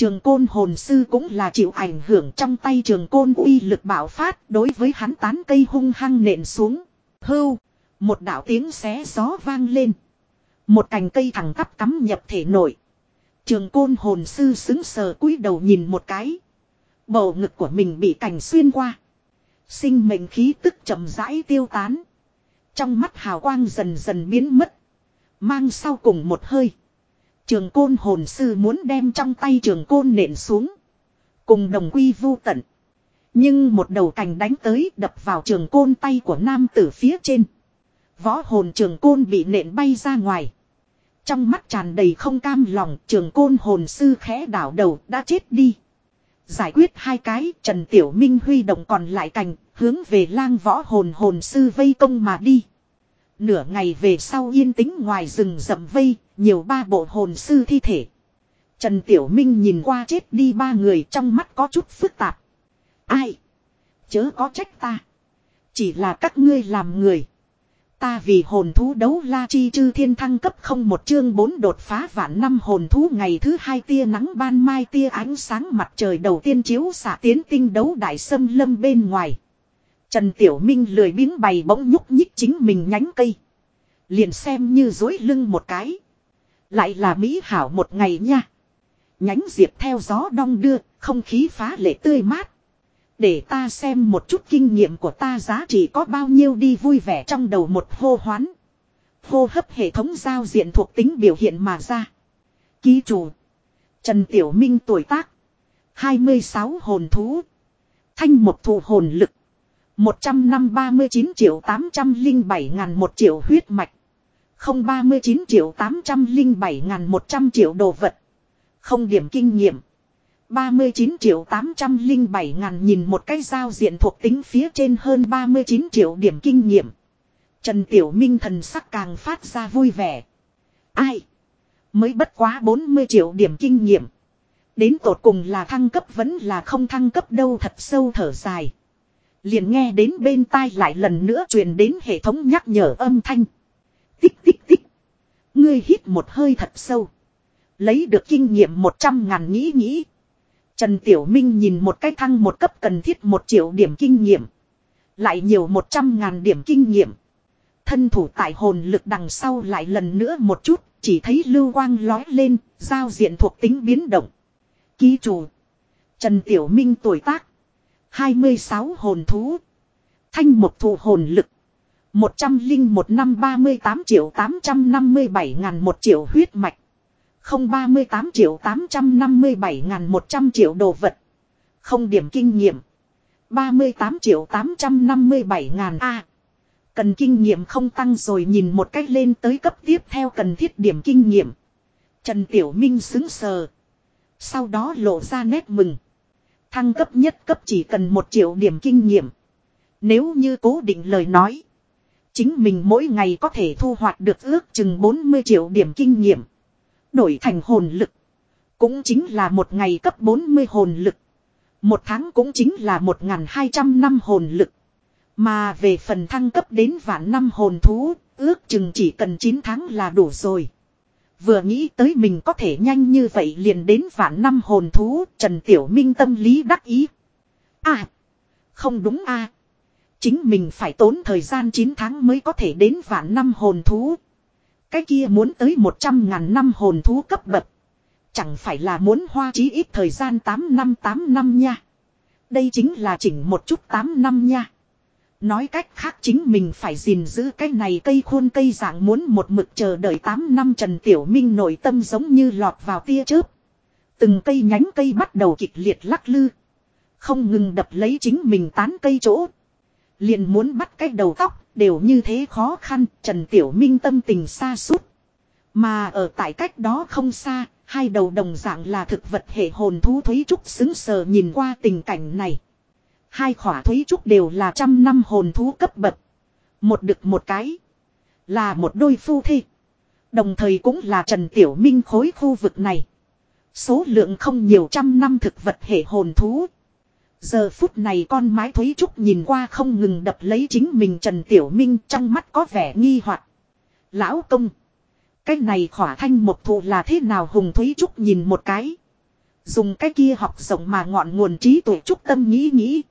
Trường côn hồn sư cũng là chịu ảnh hưởng trong tay trường côn uy lực bạo phát đối với hắn tán cây hung hăng nện xuống. Hưu, một đạo tiếng xé gió vang lên. Một cành cây thẳng tắp cắm nhập thể nội. Trường côn hồn sư xứng sờ cúi đầu nhìn một cái. Bầu ngực của mình bị cành xuyên qua. Sinh mệnh khí tức chậm rãi tiêu tán. Trong mắt hào quang dần dần biến mất. Mang sau cùng một hơi. Trường côn hồn sư muốn đem trong tay trường côn nện xuống. Cùng đồng quy vu tận. Nhưng một đầu cành đánh tới đập vào trường côn tay của nam tử phía trên. Võ hồn trường côn bị nện bay ra ngoài. Trong mắt tràn đầy không cam lòng, trường côn hồn sư khẽ đảo đầu, đã chết đi. Giải quyết hai cái, Trần Tiểu Minh huy động còn lại cành, hướng về lang võ hồn hồn sư vây công mà đi. Nửa ngày về sau yên tĩnh ngoài rừng rậm vây, nhiều ba bộ hồn sư thi thể. Trần Tiểu Minh nhìn qua chết đi ba người trong mắt có chút phức tạp. Ai? Chớ có trách ta. Chỉ là các ngươi làm người. Ta vì hồn thú đấu la chi chư thiên thăng cấp không một chương bốn đột phá vạn năm hồn thú ngày thứ hai tia nắng ban mai tia ánh sáng mặt trời đầu tiên chiếu xạ tiến tinh đấu đại sâm lâm bên ngoài. Trần Tiểu Minh lười biếng bày bỗng nhúc nhích chính mình nhánh cây. Liền xem như dối lưng một cái. Lại là mỹ hảo một ngày nha. Nhánh diệp theo gió đong đưa, không khí phá lệ tươi mát. Để ta xem một chút kinh nghiệm của ta giá trị có bao nhiêu đi vui vẻ trong đầu một hô hoán. Hô hấp hệ thống giao diện thuộc tính biểu hiện mà ra. Ký chủ. Trần Tiểu Minh tuổi tác. 26 hồn thú. Thanh một thủ hồn lực. 100 năm 39 triệu 807 ngàn 1 triệu huyết mạch. 039 triệu 807 ngàn 100 triệu đồ vật. Không điểm kinh nghiệm. 39 triệu 807 ngàn nhìn một cái giao diện thuộc tính phía trên hơn 39 triệu điểm kinh nghiệm. Trần Tiểu Minh thần sắc càng phát ra vui vẻ. Ai? Mới bất quá 40 triệu điểm kinh nghiệm. Đến tột cùng là thăng cấp vẫn là không thăng cấp đâu thật sâu thở dài. Liền nghe đến bên tai lại lần nữa truyền đến hệ thống nhắc nhở âm thanh. Tích tích tích. Ngươi hít một hơi thật sâu. Lấy được kinh nghiệm 100 ngàn nghĩ nghĩ. Trần Tiểu Minh nhìn một cái thăng một cấp cần thiết một triệu điểm kinh nghiệm. Lại nhiều 100 ngàn điểm kinh nghiệm. Thân thủ tại hồn lực đằng sau lại lần nữa một chút, chỉ thấy lưu quang lói lên, giao diện thuộc tính biến động. Ký chủ. Trần Tiểu Minh tuổi tác. 26 hồn thú. Thanh một thụ hồn lực. 101 năm 38 triệu 857 ngàn 1 triệu huyết mạch. 038 triệu 857 ngàn 100 triệu đồ vật. Không điểm kinh nghiệm. 38 triệu 857 ngàn A. Cần kinh nghiệm không tăng rồi nhìn một cách lên tới cấp tiếp theo cần thiết điểm kinh nghiệm. Trần Tiểu Minh xứng sờ. Sau đó lộ ra nét mừng. Thăng cấp nhất cấp chỉ cần một triệu điểm kinh nghiệm. Nếu như cố định lời nói. Chính mình mỗi ngày có thể thu hoạch được ước chừng 40 triệu điểm kinh nghiệm. Đổi thành hồn lực. Cũng chính là một ngày cấp 40 hồn lực. Một tháng cũng chính là 1.200 năm hồn lực. Mà về phần thăng cấp đến vạn năm hồn thú, ước chừng chỉ cần 9 tháng là đủ rồi. Vừa nghĩ tới mình có thể nhanh như vậy liền đến vạn năm hồn thú, Trần Tiểu Minh tâm lý đắc ý. À, không đúng à. Chính mình phải tốn thời gian 9 tháng mới có thể đến vạn năm hồn thú. Cái kia muốn tới 100 ngàn năm hồn thú cấp bậc. Chẳng phải là muốn hoa chí ít thời gian 8 năm 8 năm nha. Đây chính là chỉnh một chút 8 năm nha. Nói cách khác chính mình phải gìn giữ cái này cây khuôn cây dạng muốn một mực chờ đợi 8 năm Trần Tiểu Minh nội tâm giống như lọt vào tia chớp. Từng cây nhánh cây bắt đầu kịch liệt lắc lư. Không ngừng đập lấy chính mình tán cây chỗ. Liền muốn bắt cái đầu tóc, đều như thế khó khăn, Trần Tiểu Minh tâm tình xa suốt. Mà ở tại cách đó không xa, hai đầu đồng dạng là thực vật hệ hồn thú Thúy Trúc xứng sờ nhìn qua tình cảnh này. Hai khỏa Thúy Trúc đều là trăm năm hồn thú cấp bậc. Một đực một cái. Là một đôi phu thi Đồng thời cũng là Trần Tiểu Minh khối khu vực này. Số lượng không nhiều trăm năm thực vật hệ hồn thú. Giờ phút này con mái Thúy Trúc nhìn qua không ngừng đập lấy chính mình Trần Tiểu Minh trong mắt có vẻ nghi hoặc Lão công. Cái này khỏa thanh một thụ là thế nào Hùng Thúy Trúc nhìn một cái. Dùng cái kia học rộng mà ngọn nguồn trí tuệ Trúc tâm nghĩ nghĩ.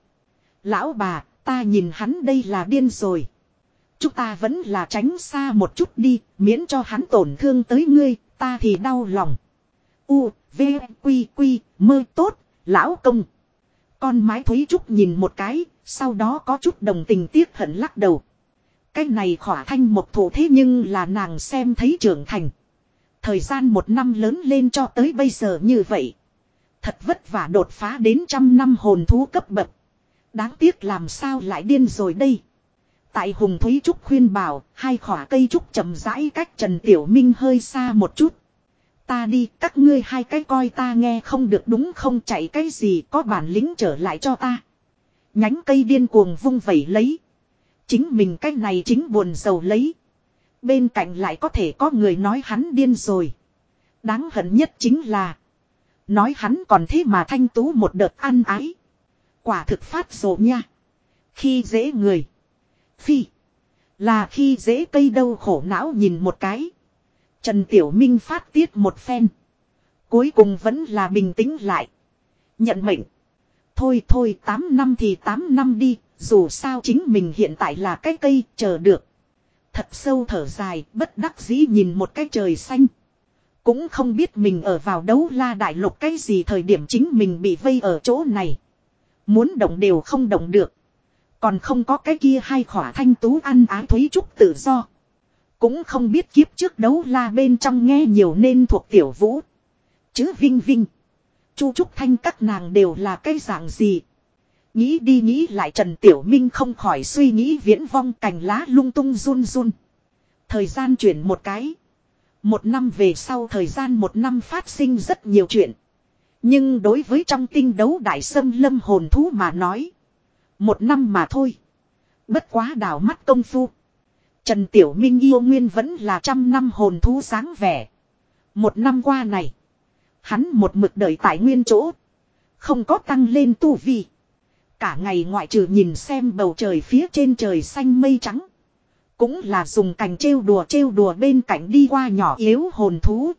Lão bà, ta nhìn hắn đây là điên rồi. Chúng ta vẫn là tránh xa một chút đi, miễn cho hắn tổn thương tới ngươi, ta thì đau lòng. U, V, Quy, Quy, mơ tốt, lão công. Con mái Thúy Trúc nhìn một cái, sau đó có chút đồng tình tiếc hận lắc đầu. Cái này khỏa thanh một thủ thế nhưng là nàng xem thấy trưởng thành. Thời gian một năm lớn lên cho tới bây giờ như vậy. Thật vất vả đột phá đến trăm năm hồn thú cấp bậc. Đáng tiếc làm sao lại điên rồi đây. Tại Hùng Thúy Trúc khuyên bảo, hai khỏa cây trúc chậm rãi cách Trần Tiểu Minh hơi xa một chút. Ta đi, các ngươi hai cái coi ta nghe không được đúng không chạy cái gì có bản lĩnh trở lại cho ta. Nhánh cây điên cuồng vung vẩy lấy. Chính mình cái này chính buồn sầu lấy. Bên cạnh lại có thể có người nói hắn điên rồi. Đáng hận nhất chính là. Nói hắn còn thế mà thanh tú một đợt ăn ái. Quả thực phát rộ nha. Khi dễ người. Phi. Là khi dễ cây đâu khổ não nhìn một cái. Trần Tiểu Minh phát tiết một phen. Cuối cùng vẫn là bình tĩnh lại. Nhận mệnh. Thôi thôi 8 năm thì 8 năm đi. Dù sao chính mình hiện tại là cái cây, chờ được. Thật sâu thở dài, bất đắc dĩ nhìn một cái trời xanh. Cũng không biết mình ở vào đấu la đại lục cái gì thời điểm chính mình bị vây ở chỗ này. Muốn động đều không động được. Còn không có cái kia hai khỏa thanh tú ăn á thúy trúc tự do. Cũng không biết kiếp trước đấu la bên trong nghe nhiều nên thuộc tiểu vũ. Chứ vinh vinh. Chu trúc thanh các nàng đều là cái dạng gì. Nghĩ đi nghĩ lại Trần Tiểu Minh không khỏi suy nghĩ viễn vong cành lá lung tung run run. Thời gian chuyển một cái. Một năm về sau thời gian một năm phát sinh rất nhiều chuyện. Nhưng đối với trong tinh đấu đại sâm lâm hồn thú mà nói. Một năm mà thôi. Bất quá đảo mắt công phu. Trần Tiểu Minh yêu nguyên vẫn là trăm năm hồn thú sáng vẻ. Một năm qua này. Hắn một mực đợi tại nguyên chỗ. Không có tăng lên tu vi. Cả ngày ngoại trừ nhìn xem bầu trời phía trên trời xanh mây trắng. Cũng là dùng cành trêu đùa trêu đùa bên cạnh đi qua nhỏ yếu hồn thú.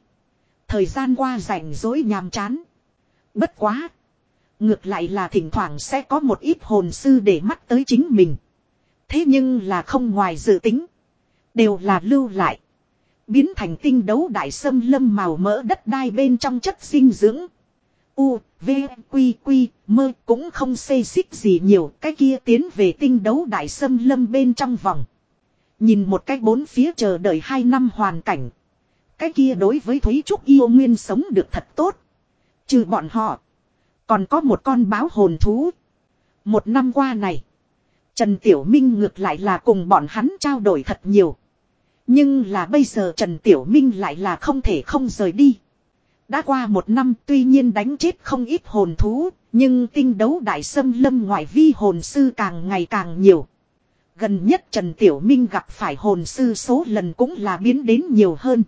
Thời gian qua rảnh rỗi nhàm chán. Bất quá. Ngược lại là thỉnh thoảng sẽ có một ít hồn sư để mắt tới chính mình. Thế nhưng là không ngoài dự tính. Đều là lưu lại. Biến thành tinh đấu đại sâm lâm màu mỡ đất đai bên trong chất dinh dưỡng. U, V, Quy, Quy, mơ cũng không xê xích gì nhiều. Cái kia tiến về tinh đấu đại sâm lâm bên trong vòng. Nhìn một cái bốn phía chờ đợi hai năm hoàn cảnh. Cái kia đối với Thúy Trúc yêu nguyên sống được thật tốt. Trừ bọn họ. Còn có một con báo hồn thú. Một năm qua này. Trần Tiểu Minh ngược lại là cùng bọn hắn trao đổi thật nhiều. Nhưng là bây giờ Trần Tiểu Minh lại là không thể không rời đi. Đã qua một năm tuy nhiên đánh chết không ít hồn thú, nhưng tinh đấu đại sâm lâm ngoại vi hồn sư càng ngày càng nhiều. Gần nhất Trần Tiểu Minh gặp phải hồn sư số lần cũng là biến đến nhiều hơn.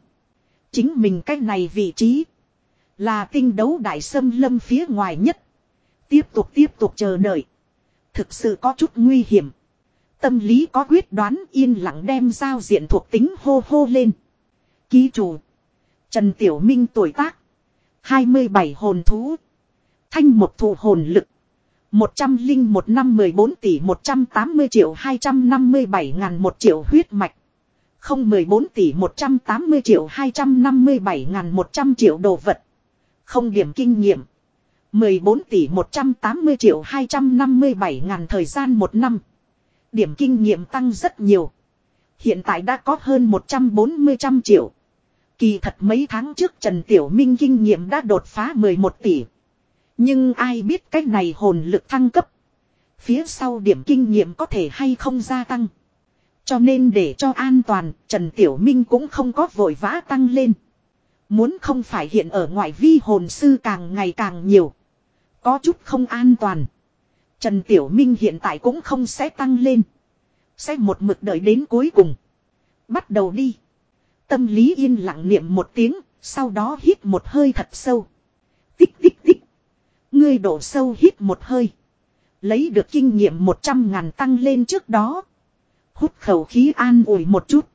Chính mình cách này vị trí là tinh đấu đại sâm lâm phía ngoài nhất. Tiếp tục tiếp tục chờ đợi. Thực sự có chút nguy hiểm. Tâm lý có quyết đoán yên lặng đem giao diện thuộc tính hô hô lên. Ký chủ. Trần Tiểu Minh tuổi tác. 27 hồn thú. Thanh một thụ hồn lực. 101 năm 14 tỷ 180 triệu 257 ngàn 1 triệu huyết mạch. Không 14 tỷ 180 triệu 257 ngàn 100 triệu đồ vật. Không điểm kinh nghiệm. 14 tỷ 180 triệu 257 ngàn thời gian một năm. Điểm kinh nghiệm tăng rất nhiều. Hiện tại đã có hơn 140 trăm triệu. Kỳ thật mấy tháng trước Trần Tiểu Minh kinh nghiệm đã đột phá 11 tỷ. Nhưng ai biết cách này hồn lực thăng cấp. Phía sau điểm kinh nghiệm có thể hay không gia tăng. Cho nên để cho an toàn, Trần Tiểu Minh cũng không có vội vã tăng lên. Muốn không phải hiện ở ngoại vi hồn sư càng ngày càng nhiều. Có chút không an toàn. Trần Tiểu Minh hiện tại cũng không sẽ tăng lên. Sẽ một mực đợi đến cuối cùng. Bắt đầu đi. Tâm lý yên lặng niệm một tiếng, sau đó hít một hơi thật sâu. Tích tích tích. Ngươi đổ sâu hít một hơi. Lấy được kinh nghiệm một trăm ngàn tăng lên trước đó. Hút khẩu khí an ủi một chút.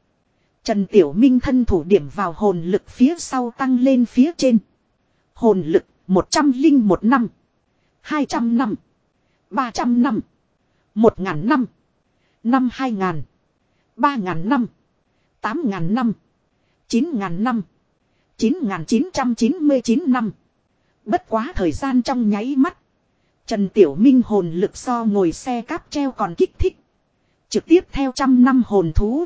Trần Tiểu Minh thân thủ điểm vào hồn lực phía sau tăng lên phía trên. Hồn lực, một trăm linh một năm. hai trăm năm. ba trăm năm. một ngàn năm. Năm hai ngàn. ba ngàn năm. tám ngàn năm. chín ngàn năm. chín ngàn chín trăm chín mươi chín năm. Bất quá thời gian trong nháy mắt. Trần Tiểu Minh hồn lực so ngồi xe cáp treo còn kích thích. Trực tiếp theo trăm năm hồn thú.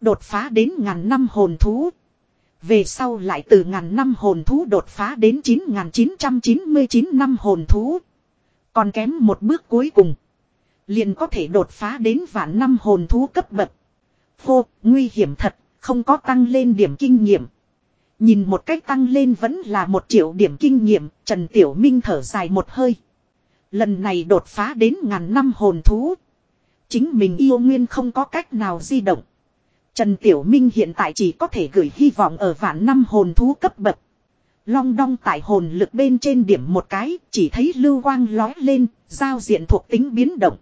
Đột phá đến ngàn năm hồn thú. Về sau lại từ ngàn năm hồn thú đột phá đến 9.999 năm hồn thú. Còn kém một bước cuối cùng. Liền có thể đột phá đến vạn năm hồn thú cấp bậc. Hô, nguy hiểm thật, không có tăng lên điểm kinh nghiệm. Nhìn một cách tăng lên vẫn là một triệu điểm kinh nghiệm, Trần Tiểu Minh thở dài một hơi. Lần này đột phá đến ngàn năm hồn thú. Chính mình yêu nguyên không có cách nào di động. Trần Tiểu Minh hiện tại chỉ có thể gửi hy vọng ở vạn năm hồn thú cấp bậc. Long đong tại hồn lực bên trên điểm một cái, chỉ thấy lưu quang lói lên, giao diện thuộc tính biến động.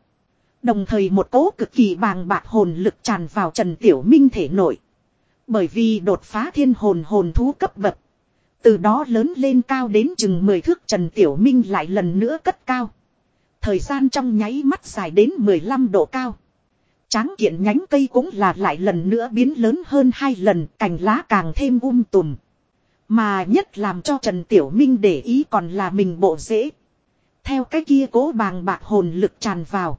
Đồng thời một cỗ cực kỳ bàng bạc hồn lực tràn vào Trần Tiểu Minh thể nội. Bởi vì đột phá thiên hồn hồn thú cấp bậc. Từ đó lớn lên cao đến chừng 10 thước Trần Tiểu Minh lại lần nữa cất cao. Thời gian trong nháy mắt dài đến 15 độ cao. Tráng kiện nhánh cây cũng là lại lần nữa biến lớn hơn hai lần, cành lá càng thêm um tùm. Mà nhất làm cho Trần Tiểu Minh để ý còn là mình bộ dễ. Theo cái kia cố bàng bạc hồn lực tràn vào.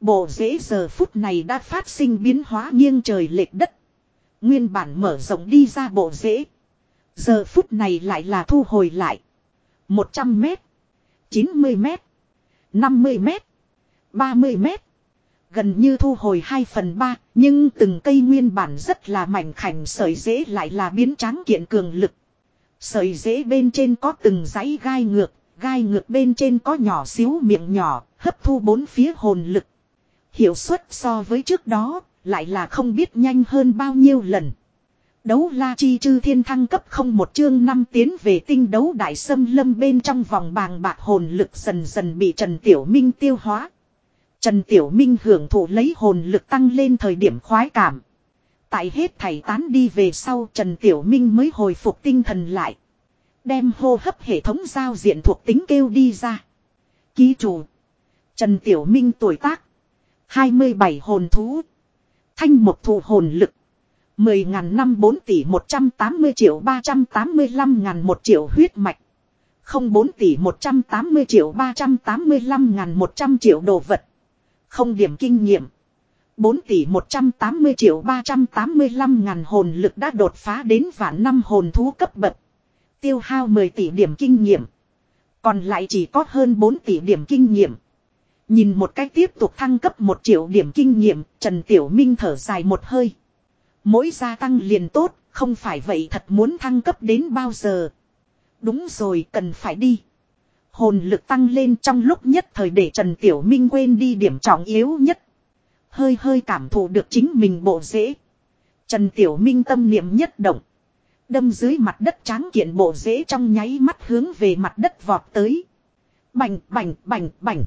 Bộ dễ giờ phút này đã phát sinh biến hóa nghiêng trời lệch đất. Nguyên bản mở rộng đi ra bộ dễ. Giờ phút này lại là thu hồi lại. 100 mét. 90 mét. 50 mét. 30 mét. Gần như thu hồi 2 phần 3, nhưng từng cây nguyên bản rất là mảnh khảnh sợi dễ lại là biến tráng kiện cường lực. Sợi dễ bên trên có từng dãy gai ngược, gai ngược bên trên có nhỏ xíu miệng nhỏ, hấp thu bốn phía hồn lực. Hiệu suất so với trước đó, lại là không biết nhanh hơn bao nhiêu lần. Đấu la chi chư thiên thăng cấp không một chương năm tiến về tinh đấu đại sâm lâm bên trong vòng bàng bạc hồn lực dần dần bị Trần Tiểu Minh tiêu hóa. Trần Tiểu Minh hưởng thụ lấy hồn lực tăng lên thời điểm khoái cảm. Tại hết thầy tán đi về sau, Trần Tiểu Minh mới hồi phục tinh thần lại. Đem hô hấp hệ thống giao diện thuộc tính kêu đi ra. Ký chủ. Trần Tiểu Minh tuổi tác. 27 hồn thú. Thanh một thụ hồn lực. 10 ngàn năm 4 tỷ 180 triệu 385 ngàn 1 triệu huyết mạch. 04 tỷ 180 triệu 385 ngàn 100 triệu đồ vật. Không điểm kinh nghiệm. 4 tỷ 180 triệu 385 ngàn hồn lực đã đột phá đến vạn năm hồn thú cấp bậc. Tiêu hao 10 tỷ điểm kinh nghiệm. Còn lại chỉ có hơn 4 tỷ điểm kinh nghiệm. Nhìn một cách tiếp tục thăng cấp 1 triệu điểm kinh nghiệm, Trần Tiểu Minh thở dài một hơi. Mỗi gia tăng liền tốt, không phải vậy thật muốn thăng cấp đến bao giờ. Đúng rồi cần phải đi. Hồn lực tăng lên trong lúc nhất thời để Trần Tiểu Minh quên đi điểm trọng yếu nhất. Hơi hơi cảm thụ được chính mình bộ dễ. Trần Tiểu Minh tâm niệm nhất động. Đâm dưới mặt đất tráng kiện bộ dễ trong nháy mắt hướng về mặt đất vọt tới. Bành bành bành bành.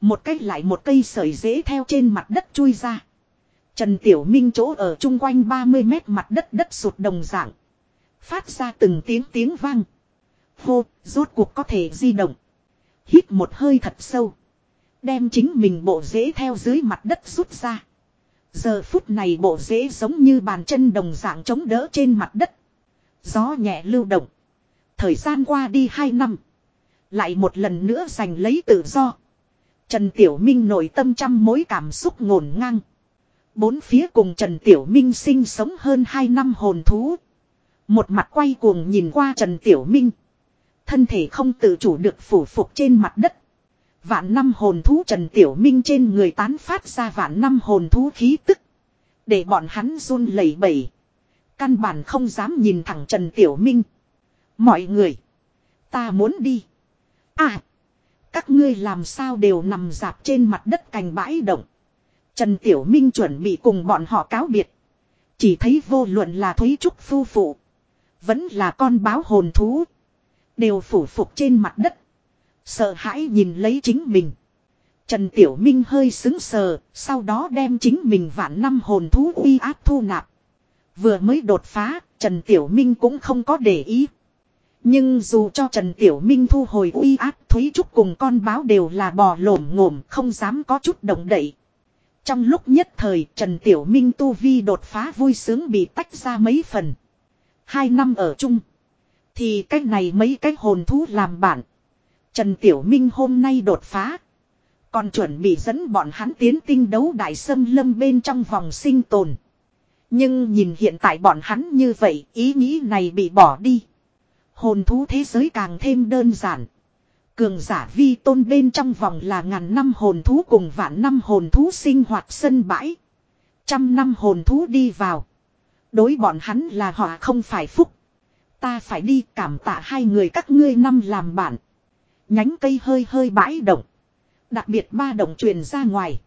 Một cây lại một cây sợi dễ theo trên mặt đất chui ra. Trần Tiểu Minh chỗ ở chung quanh 30 mét mặt đất đất sụt đồng dạng. Phát ra từng tiếng tiếng vang. Hô, rốt cuộc có thể di động. Hít một hơi thật sâu. Đem chính mình bộ rễ theo dưới mặt đất rút ra. Giờ phút này bộ rễ giống như bàn chân đồng dạng chống đỡ trên mặt đất. Gió nhẹ lưu động. Thời gian qua đi 2 năm. Lại một lần nữa giành lấy tự do. Trần Tiểu Minh nội tâm trăm mối cảm xúc ngổn ngang. Bốn phía cùng Trần Tiểu Minh sinh sống hơn 2 năm hồn thú. Một mặt quay cuồng nhìn qua Trần Tiểu Minh. Thân thể không tự chủ được phủ phục trên mặt đất. Vạn năm hồn thú Trần Tiểu Minh trên người tán phát ra vạn năm hồn thú khí tức. Để bọn hắn run lẩy bẩy. Căn bản không dám nhìn thẳng Trần Tiểu Minh. Mọi người. Ta muốn đi. À. Các ngươi làm sao đều nằm dạp trên mặt đất cành bãi động. Trần Tiểu Minh chuẩn bị cùng bọn họ cáo biệt. Chỉ thấy vô luận là Thúy Trúc phu phụ. Vẫn là con báo hồn thú. Đều phủ phục trên mặt đất. Sợ hãi nhìn lấy chính mình. Trần Tiểu Minh hơi xứng sờ, sau đó đem chính mình vạn năm hồn thú uy áp thu nạp. Vừa mới đột phá, Trần Tiểu Minh cũng không có để ý. Nhưng dù cho Trần Tiểu Minh thu hồi uy áp Thúy Trúc cùng con báo đều là bò lổm ngổm không dám có chút động đậy. Trong lúc nhất thời Trần Tiểu Minh tu vi đột phá vui sướng bị tách ra mấy phần. Hai năm ở chung. Thì cách này mấy cái hồn thú làm bạn. Trần Tiểu Minh hôm nay đột phá. Còn chuẩn bị dẫn bọn hắn tiến tinh đấu đại sâm lâm bên trong vòng sinh tồn. Nhưng nhìn hiện tại bọn hắn như vậy, ý nghĩ này bị bỏ đi. Hồn thú thế giới càng thêm đơn giản. Cường giả vi tôn bên trong vòng là ngàn năm hồn thú cùng vạn năm hồn thú sinh hoạt sân bãi. Trăm năm hồn thú đi vào. Đối bọn hắn là họ không phải phúc. Ta phải đi cảm tạ hai người các ngươi năm làm bạn. Nhánh cây hơi hơi bãi động. Đặc biệt ba động truyền ra ngoài.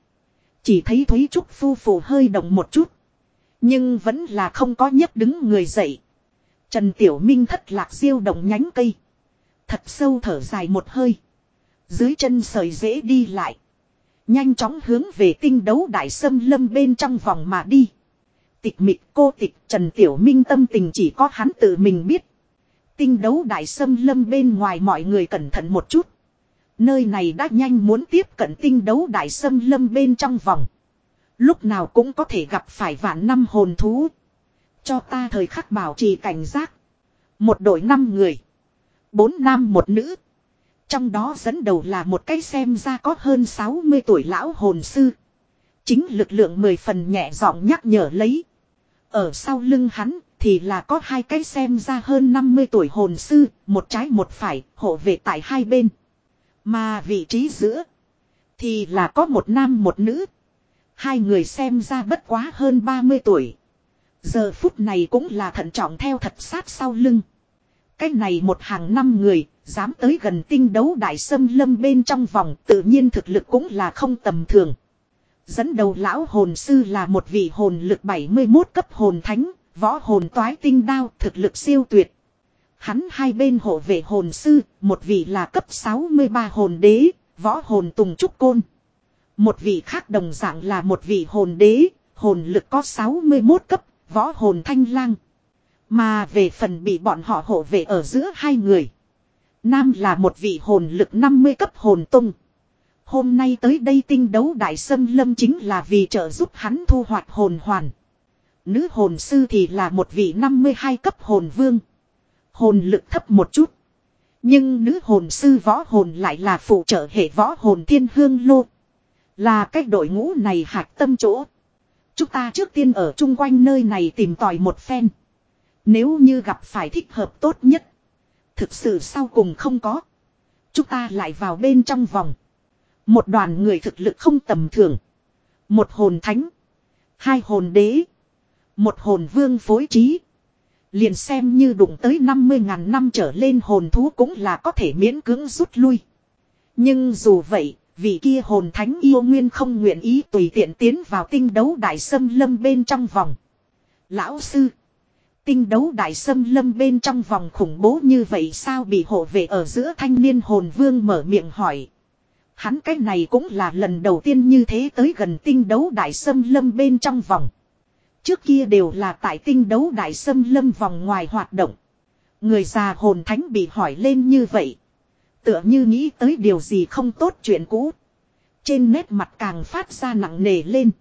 Chỉ thấy Thúy Trúc phu phụ hơi động một chút. Nhưng vẫn là không có nhấc đứng người dậy. Trần Tiểu Minh thất lạc diêu động nhánh cây. Thật sâu thở dài một hơi. Dưới chân sợi dễ đi lại. Nhanh chóng hướng về tinh đấu đại sâm lâm bên trong vòng mà đi. Tịch mịch cô tịch Trần Tiểu Minh tâm tình chỉ có hắn tự mình biết. Tinh đấu đại sâm lâm bên ngoài mọi người cẩn thận một chút. Nơi này đã nhanh muốn tiếp cận tinh đấu đại sâm lâm bên trong vòng. Lúc nào cũng có thể gặp phải vạn năm hồn thú. Cho ta thời khắc bảo trì cảnh giác. Một đội năm người. Bốn nam một nữ. Trong đó dẫn đầu là một cái xem ra có hơn 60 tuổi lão hồn sư. Chính lực lượng mười phần nhẹ giọng nhắc nhở lấy. Ở sau lưng hắn thì là có hai cái xem ra hơn 50 tuổi hồn sư, một trái một phải, hộ vệ tại hai bên. Mà vị trí giữa thì là có một nam một nữ. Hai người xem ra bất quá hơn 30 tuổi. Giờ phút này cũng là thận trọng theo thật sát sau lưng. Cái này một hàng năm người, dám tới gần tinh đấu đại sâm lâm bên trong vòng tự nhiên thực lực cũng là không tầm thường. Dẫn đầu lão hồn sư là một vị hồn lực 71 cấp hồn thánh, võ hồn toái tinh đao thực lực siêu tuyệt. Hắn hai bên hộ vệ hồn sư, một vị là cấp 63 hồn đế, võ hồn tùng trúc côn. Một vị khác đồng dạng là một vị hồn đế, hồn lực có 61 cấp, võ hồn thanh lang. Mà về phần bị bọn họ hộ vệ ở giữa hai người. Nam là một vị hồn lực 50 cấp hồn tung. Hôm nay tới đây tinh đấu đại sâm lâm chính là vì trợ giúp hắn thu hoạch hồn hoàn. Nữ hồn sư thì là một vị 52 cấp hồn vương. Hồn lực thấp một chút. Nhưng nữ hồn sư võ hồn lại là phụ trợ hệ võ hồn thiên hương lô. Là cách đội ngũ này hạt tâm chỗ. Chúng ta trước tiên ở chung quanh nơi này tìm tòi một phen. Nếu như gặp phải thích hợp tốt nhất. Thực sự sau cùng không có. Chúng ta lại vào bên trong vòng. Một đoàn người thực lực không tầm thường. Một hồn thánh. Hai hồn đế. Một hồn vương phối trí. Liền xem như đụng tới 50.000 năm trở lên hồn thú cũng là có thể miễn cưỡng rút lui. Nhưng dù vậy, vị kia hồn thánh yêu nguyên không nguyện ý tùy tiện tiến vào tinh đấu đại sâm lâm bên trong vòng. Lão sư, tinh đấu đại sâm lâm bên trong vòng khủng bố như vậy sao bị hộ vệ ở giữa thanh niên hồn vương mở miệng hỏi. Hắn cái này cũng là lần đầu tiên như thế tới gần tinh đấu đại sâm lâm bên trong vòng. Trước kia đều là tại tinh đấu đại sâm lâm vòng ngoài hoạt động. Người già hồn thánh bị hỏi lên như vậy. Tựa như nghĩ tới điều gì không tốt chuyện cũ. Trên nét mặt càng phát ra nặng nề lên.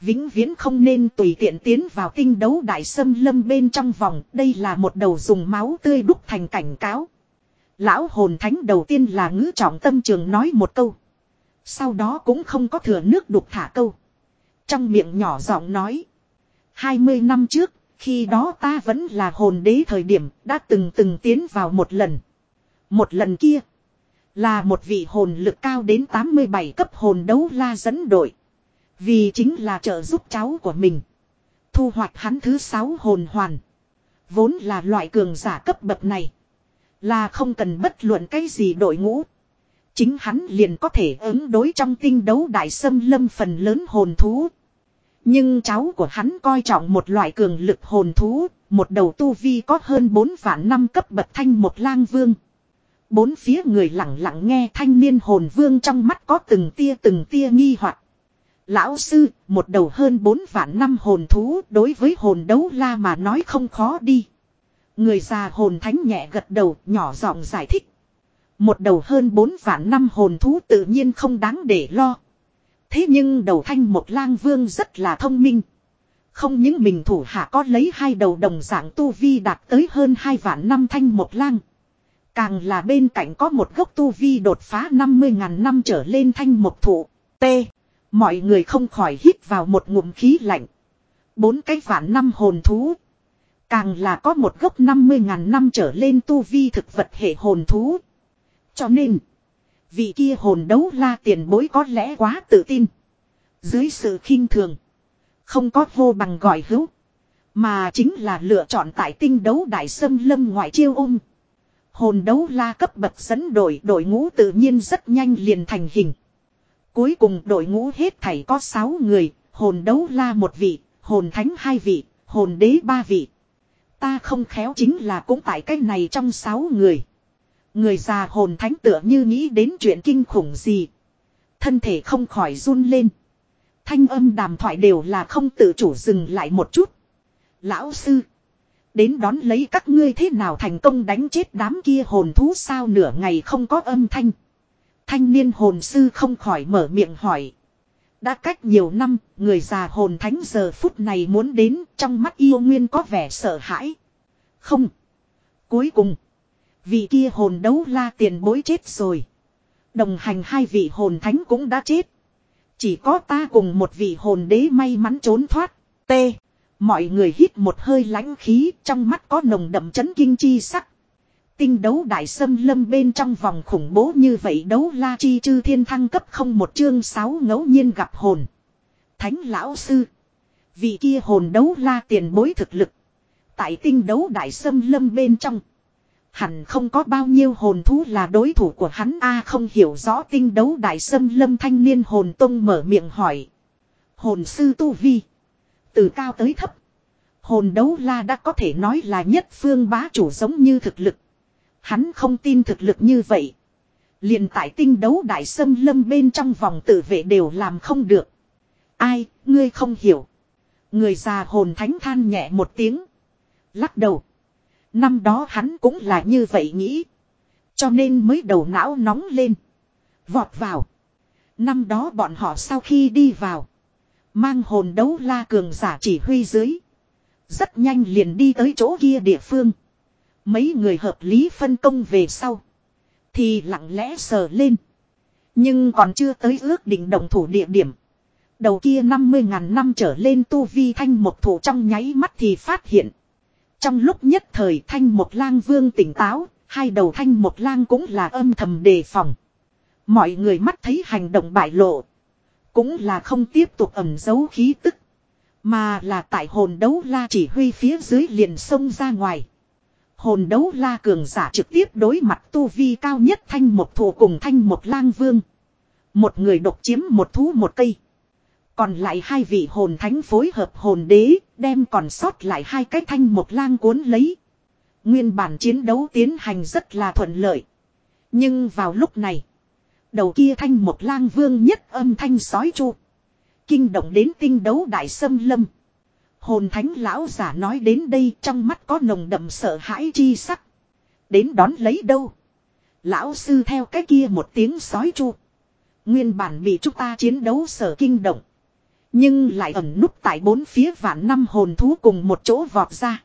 Vĩnh viễn không nên tùy tiện tiến vào tinh đấu đại sâm lâm bên trong vòng. Đây là một đầu dùng máu tươi đúc thành cảnh cáo. Lão hồn thánh đầu tiên là ngữ trọng tâm trường nói một câu. Sau đó cũng không có thừa nước đục thả câu. Trong miệng nhỏ giọng nói. 20 năm trước, khi đó ta vẫn là hồn đế thời điểm, đã từng từng tiến vào một lần. Một lần kia, là một vị hồn lực cao đến 87 cấp hồn đấu la dẫn đội. Vì chính là trợ giúp cháu của mình. Thu hoạch hắn thứ 6 hồn hoàn. Vốn là loại cường giả cấp bậc này. Là không cần bất luận cái gì đội ngũ. Chính hắn liền có thể ứng đối trong tinh đấu đại sâm lâm phần lớn hồn thú. Nhưng cháu của hắn coi trọng một loại cường lực hồn thú, một đầu tu vi có hơn 4 vạn năm cấp bậc thanh một lang vương. Bốn phía người lặng lặng nghe thanh niên hồn vương trong mắt có từng tia từng tia nghi hoặc. Lão sư, một đầu hơn 4 vạn năm hồn thú đối với hồn đấu la mà nói không khó đi. Người già hồn thánh nhẹ gật đầu, nhỏ giọng giải thích. Một đầu hơn bốn vạn năm hồn thú tự nhiên không đáng để lo. Thế nhưng đầu thanh một lang vương rất là thông minh. Không những mình thủ hạ có lấy hai đầu đồng dạng tu vi đạt tới hơn hai vạn năm thanh một lang. Càng là bên cạnh có một gốc tu vi đột phá 50.000 năm trở lên thanh một thụ. T. Mọi người không khỏi hít vào một ngụm khí lạnh. Bốn cái vạn năm hồn thú. Càng là có một gốc 50.000 năm trở lên tu vi thực vật hệ hồn thú. Cho nên. Vị kia hồn đấu la tiền bối có lẽ quá tự tin. Dưới sự khinh thường. Không có vô bằng gọi hữu. Mà chính là lựa chọn tại tinh đấu đại sâm lâm ngoại chiêu ung. Hồn đấu la cấp bậc dẫn đội đội ngũ tự nhiên rất nhanh liền thành hình. Cuối cùng đội ngũ hết thảy có 6 người, hồn đấu la một vị, hồn thánh hai vị, hồn đế ba vị. Ta không khéo chính là cũng tại cái này trong sáu người. Người già hồn thánh tựa như nghĩ đến chuyện kinh khủng gì. Thân thể không khỏi run lên. Thanh âm đàm thoại đều là không tự chủ dừng lại một chút. Lão sư. Đến đón lấy các ngươi thế nào thành công đánh chết đám kia hồn thú sao nửa ngày không có âm thanh. Thanh niên hồn sư không khỏi mở miệng hỏi. Đã cách nhiều năm, người già hồn thánh giờ phút này muốn đến trong mắt yêu nguyên có vẻ sợ hãi. Không. Cuối cùng. Vị kia hồn đấu la tiền bối chết rồi. Đồng hành hai vị hồn thánh cũng đã chết. Chỉ có ta cùng một vị hồn đế may mắn trốn thoát. T. Mọi người hít một hơi lãnh khí trong mắt có nồng đậm chấn kinh chi sắc. Tinh đấu đại sâm lâm bên trong vòng khủng bố như vậy đấu la chi chư thiên thăng cấp không một chương sáu ngẫu nhiên gặp hồn. Thánh lão sư. Vị kia hồn đấu la tiền bối thực lực. Tại tinh đấu đại sâm lâm bên trong. Hẳn không có bao nhiêu hồn thú là đối thủ của hắn a không hiểu rõ tinh đấu đại sâm lâm thanh niên hồn tông mở miệng hỏi. Hồn sư tu vi. Từ cao tới thấp. Hồn đấu la đã có thể nói là nhất phương bá chủ giống như thực lực. Hắn không tin thực lực như vậy. liền tại tinh đấu đại sâm lâm bên trong vòng tự vệ đều làm không được. Ai, ngươi không hiểu. Người già hồn thánh than nhẹ một tiếng. Lắc đầu. Năm đó hắn cũng là như vậy nghĩ. Cho nên mới đầu não nóng lên. Vọt vào. Năm đó bọn họ sau khi đi vào. Mang hồn đấu la cường giả chỉ huy dưới. Rất nhanh liền đi tới chỗ kia địa phương. Mấy người hợp lý phân công về sau. Thì lặng lẽ sờ lên. Nhưng còn chưa tới ước định đồng thủ địa điểm. Đầu kia 50.000 năm trở lên tu vi thanh một thủ trong nháy mắt thì phát hiện. Trong lúc nhất thời thanh một lang vương tỉnh táo, hai đầu thanh một lang cũng là âm thầm đề phòng. Mọi người mắt thấy hành động bại lộ. Cũng là không tiếp tục ẩm giấu khí tức. Mà là tại hồn đấu la chỉ huy phía dưới liền sông ra ngoài. Hồn đấu la cường giả trực tiếp đối mặt tu vi cao nhất thanh một thủ cùng thanh một lang vương. Một người độc chiếm một thú một cây. Còn lại hai vị hồn thánh phối hợp hồn đế, đem còn sót lại hai cái thanh một lang cuốn lấy. Nguyên bản chiến đấu tiến hành rất là thuận lợi. Nhưng vào lúc này, đầu kia thanh một lang vương nhất âm thanh sói chu. Kinh động đến tinh đấu đại sâm lâm. Hồn thánh lão giả nói đến đây trong mắt có nồng đậm sợ hãi chi sắc. Đến đón lấy đâu. Lão sư theo cái kia một tiếng sói chu. Nguyên bản bị chúng ta chiến đấu sở kinh động. Nhưng lại ẩn núp tại bốn phía vạn năm hồn thú cùng một chỗ vọt ra.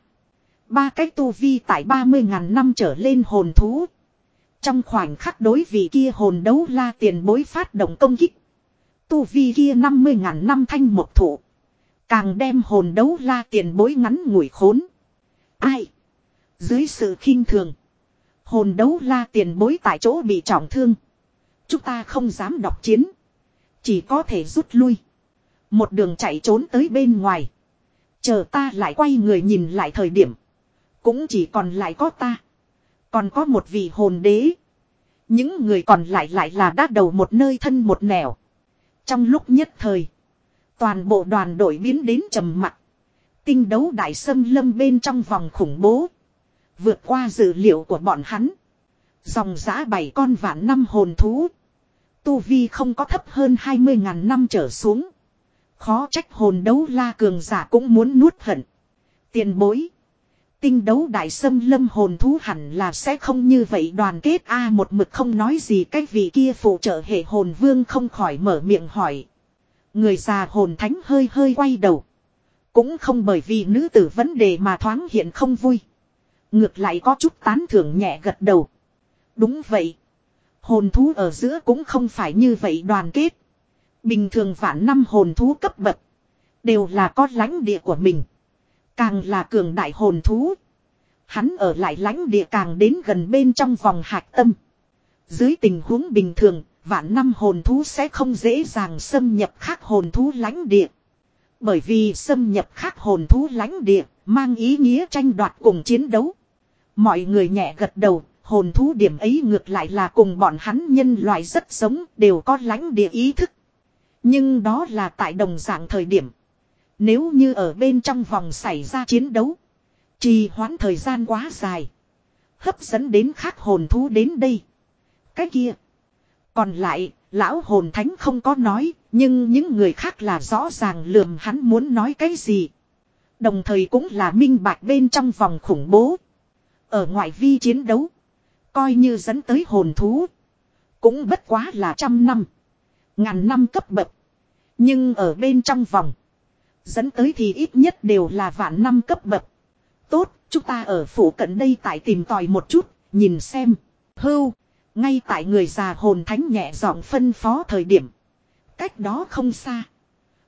Ba cái tu vi tại 30.000 năm trở lên hồn thú. Trong khoảnh khắc đối vị kia hồn đấu la tiền bối phát động công kích. Tu vi kia 50.000 năm thanh một thủ. Càng đem hồn đấu la tiền bối ngắn ngủi khốn. Ai? Dưới sự khinh thường. Hồn đấu la tiền bối tại chỗ bị trọng thương. Chúng ta không dám đọc chiến. Chỉ có thể rút lui. Một đường chạy trốn tới bên ngoài. Chờ ta lại quay người nhìn lại thời điểm. Cũng chỉ còn lại có ta. Còn có một vị hồn đế. Những người còn lại lại là đát đầu một nơi thân một nẻo. Trong lúc nhất thời. Toàn bộ đoàn đội biến đến trầm mặc. Tinh đấu đại sâm lâm bên trong vòng khủng bố. Vượt qua dữ liệu của bọn hắn. Dòng giã bảy con vạn năm hồn thú. Tu Vi không có thấp hơn 20.000 năm trở xuống. Khó trách hồn đấu la cường giả cũng muốn nuốt hận. Tiền bối. Tinh đấu đại sâm lâm hồn thú hẳn là sẽ không như vậy đoàn kết a, một mực không nói gì cái vị kia phụ trợ hệ hồn vương không khỏi mở miệng hỏi. Người già hồn thánh hơi hơi quay đầu. Cũng không bởi vì nữ tử vấn đề mà thoáng hiện không vui. Ngược lại có chút tán thưởng nhẹ gật đầu. Đúng vậy. Hồn thú ở giữa cũng không phải như vậy đoàn kết. Bình thường vạn năm hồn thú cấp bậc. Đều là có lãnh địa của mình. Càng là cường đại hồn thú. Hắn ở lại lãnh địa càng đến gần bên trong vòng hạch tâm. Dưới tình huống bình thường, vạn năm hồn thú sẽ không dễ dàng xâm nhập khác hồn thú lãnh địa. Bởi vì xâm nhập khác hồn thú lãnh địa, mang ý nghĩa tranh đoạt cùng chiến đấu. Mọi người nhẹ gật đầu, hồn thú điểm ấy ngược lại là cùng bọn hắn nhân loại rất giống, đều có lãnh địa ý thức. Nhưng đó là tại đồng dạng thời điểm. Nếu như ở bên trong vòng xảy ra chiến đấu. Trì hoãn thời gian quá dài. Hấp dẫn đến khác hồn thú đến đây. Cái kia. Còn lại, lão hồn thánh không có nói. Nhưng những người khác là rõ ràng lườm hắn muốn nói cái gì. Đồng thời cũng là minh bạch bên trong vòng khủng bố. Ở ngoại vi chiến đấu. Coi như dẫn tới hồn thú. Cũng bất quá là trăm năm. Ngàn năm cấp bậc. Nhưng ở bên trong vòng. Dẫn tới thì ít nhất đều là vạn năm cấp bậc. Tốt, chúng ta ở phủ cận đây tại tìm tòi một chút, nhìn xem. Hưu, ngay tại người già hồn thánh nhẹ giọng phân phó thời điểm. Cách đó không xa.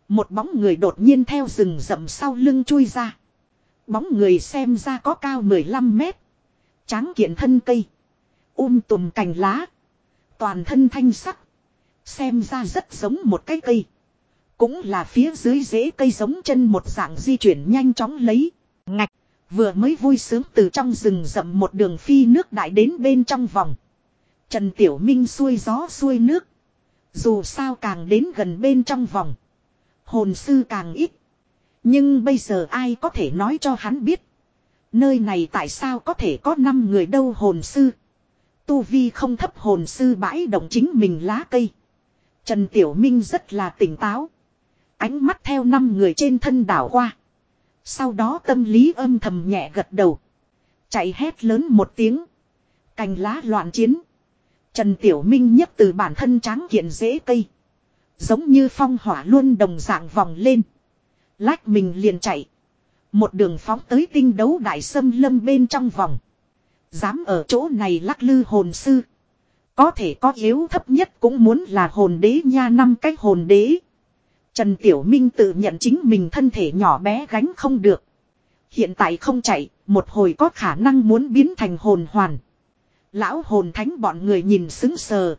Một bóng người đột nhiên theo rừng rậm sau lưng chui ra. Bóng người xem ra có cao 15 mét. Tráng kiện thân cây. Um tùm cành lá. Toàn thân thanh sắc. Xem ra rất giống một cái cây. Cũng là phía dưới rễ cây giống chân một dạng di chuyển nhanh chóng lấy. Ngạch. Vừa mới vui sướng từ trong rừng rậm một đường phi nước đại đến bên trong vòng. Trần Tiểu Minh xuôi gió xuôi nước. Dù sao càng đến gần bên trong vòng. Hồn sư càng ít. Nhưng bây giờ ai có thể nói cho hắn biết. Nơi này tại sao có thể có 5 người đâu hồn sư. Tu Vi không thấp hồn sư bãi động chính mình lá cây. Trần Tiểu Minh rất là tỉnh táo. Ánh mắt theo năm người trên thân đảo qua. Sau đó tâm lý âm thầm nhẹ gật đầu. Chạy hét lớn một tiếng. Cành lá loạn chiến. Trần Tiểu Minh nhất từ bản thân tráng kiện dễ cây. Giống như phong hỏa luôn đồng dạng vòng lên. Lách mình liền chạy. Một đường phóng tới tinh đấu đại sâm lâm bên trong vòng. Dám ở chỗ này lắc lư hồn sư. Có thể có yếu thấp nhất cũng muốn là hồn đế nha năm cái hồn đế. Trần Tiểu Minh tự nhận chính mình thân thể nhỏ bé gánh không được. Hiện tại không chạy, một hồi có khả năng muốn biến thành hồn hoàn. Lão hồn thánh bọn người nhìn xứng sờ.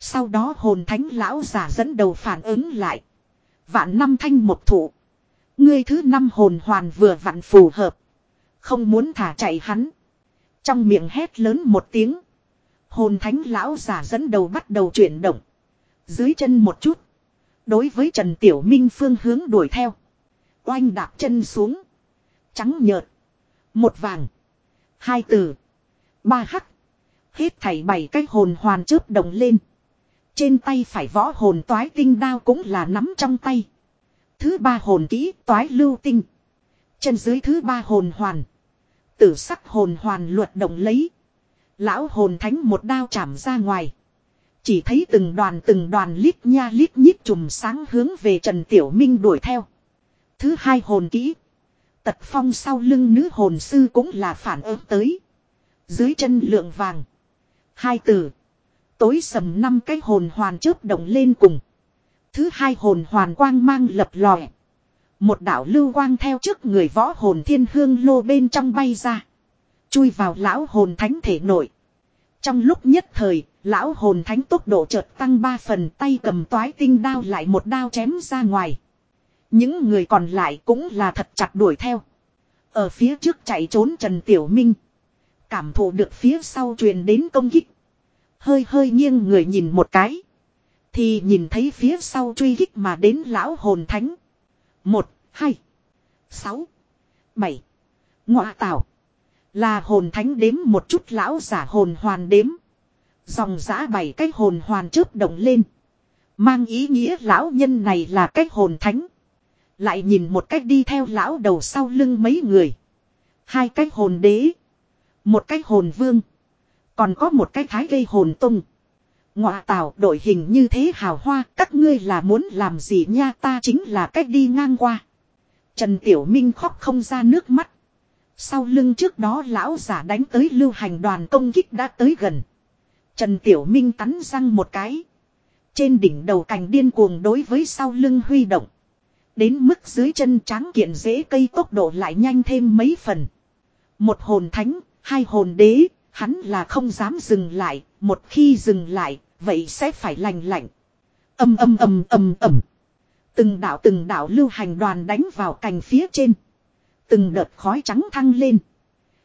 Sau đó hồn thánh lão giả dẫn đầu phản ứng lại. Vạn năm thanh một thủ. Ngươi thứ năm hồn hoàn vừa vặn phù hợp. Không muốn thả chạy hắn. Trong miệng hét lớn một tiếng. Hồn thánh lão giả dẫn đầu bắt đầu chuyển động. Dưới chân một chút. Đối với Trần Tiểu Minh phương hướng đuổi theo. Oanh đạp chân xuống. Trắng nhợt. Một vàng. Hai từ. Ba hắc. Hết thảy bảy cái hồn hoàn chớp động lên. Trên tay phải võ hồn toái tinh đao cũng là nắm trong tay. Thứ ba hồn kỹ toái lưu tinh. Chân dưới thứ ba hồn hoàn. Tử sắc hồn hoàn luật động lấy. Lão hồn thánh một đao chạm ra ngoài. Chỉ thấy từng đoàn từng đoàn lít nha lít nhít chùm sáng hướng về Trần Tiểu Minh đuổi theo. Thứ hai hồn kỹ. Tật phong sau lưng nữ hồn sư cũng là phản ứng tới. Dưới chân lượng vàng. Hai từ. Tối sầm năm cái hồn hoàn chớp động lên cùng. Thứ hai hồn hoàn quang mang lập lòe. Một đạo lưu quang theo trước người võ hồn thiên hương lô bên trong bay ra. Chui vào lão hồn thánh thể nội. Trong lúc nhất thời, lão hồn thánh tốc độ chợt tăng ba phần tay cầm toái tinh đao lại một đao chém ra ngoài. Những người còn lại cũng là thật chặt đuổi theo. Ở phía trước chạy trốn Trần Tiểu Minh. Cảm thụ được phía sau truyền đến công kích. Hơi hơi nghiêng người nhìn một cái. Thì nhìn thấy phía sau truy kích mà đến lão hồn thánh. Một, hai, sáu, bảy. Ngọa tạo. Là hồn thánh đếm một chút lão giả hồn hoàn đếm. Dòng giã bảy cái hồn hoàn chớp động lên. Mang ý nghĩa lão nhân này là cái hồn thánh. Lại nhìn một cách đi theo lão đầu sau lưng mấy người. Hai cái hồn đế. Một cái hồn vương. Còn có một cái thái gây hồn tung. Ngọa tạo đội hình như thế hào hoa, các ngươi là muốn làm gì nha ta chính là cách đi ngang qua. Trần Tiểu Minh khóc không ra nước mắt. Sau lưng trước đó lão giả đánh tới lưu hành đoàn công kích đã tới gần. Trần Tiểu Minh cắn răng một cái. Trên đỉnh đầu cành điên cuồng đối với sau lưng huy động. Đến mức dưới chân tráng kiện dễ cây tốc độ lại nhanh thêm mấy phần. Một hồn thánh, hai hồn đế, hắn là không dám dừng lại, một khi dừng lại, vậy sẽ phải lành lạnh. Âm âm âm âm âm Từng đạo từng đạo lưu hành đoàn đánh vào cành phía trên. Từng đợt khói trắng thăng lên.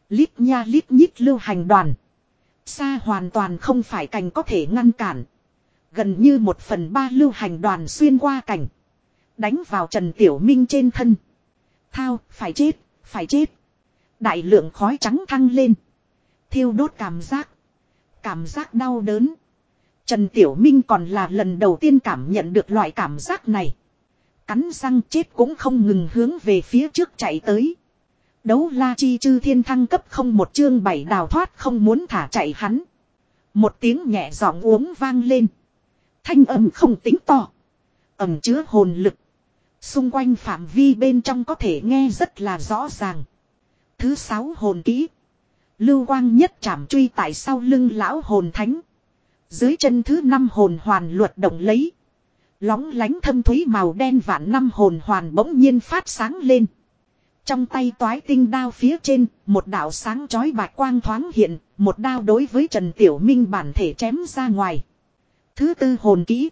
Lít nha lít nhít lưu hành đoàn. Xa hoàn toàn không phải cành có thể ngăn cản. Gần như một phần ba lưu hành đoàn xuyên qua cành Đánh vào Trần Tiểu Minh trên thân. Thao, phải chết, phải chết. Đại lượng khói trắng thăng lên. Thiêu đốt cảm giác. Cảm giác đau đớn. Trần Tiểu Minh còn là lần đầu tiên cảm nhận được loại cảm giác này. Cắn răng chết cũng không ngừng hướng về phía trước chạy tới. Đấu la chi chư thiên thăng cấp không một chương bảy đào thoát không muốn thả chạy hắn. Một tiếng nhẹ giọng uống vang lên. Thanh âm không tính to. Ẩm chứa hồn lực. Xung quanh phạm vi bên trong có thể nghe rất là rõ ràng. Thứ sáu hồn kỹ. Lưu quang nhất chạm truy tại sau lưng lão hồn thánh. Dưới chân thứ năm hồn hoàn luật động lấy. Lóng lánh thâm thúy màu đen vạn năm hồn hoàn bỗng nhiên phát sáng lên. Trong tay toái tinh đao phía trên, một đạo sáng chói bạch quang thoáng hiện, một đao đối với Trần Tiểu Minh bản thể chém ra ngoài. Thứ tư hồn kỹ.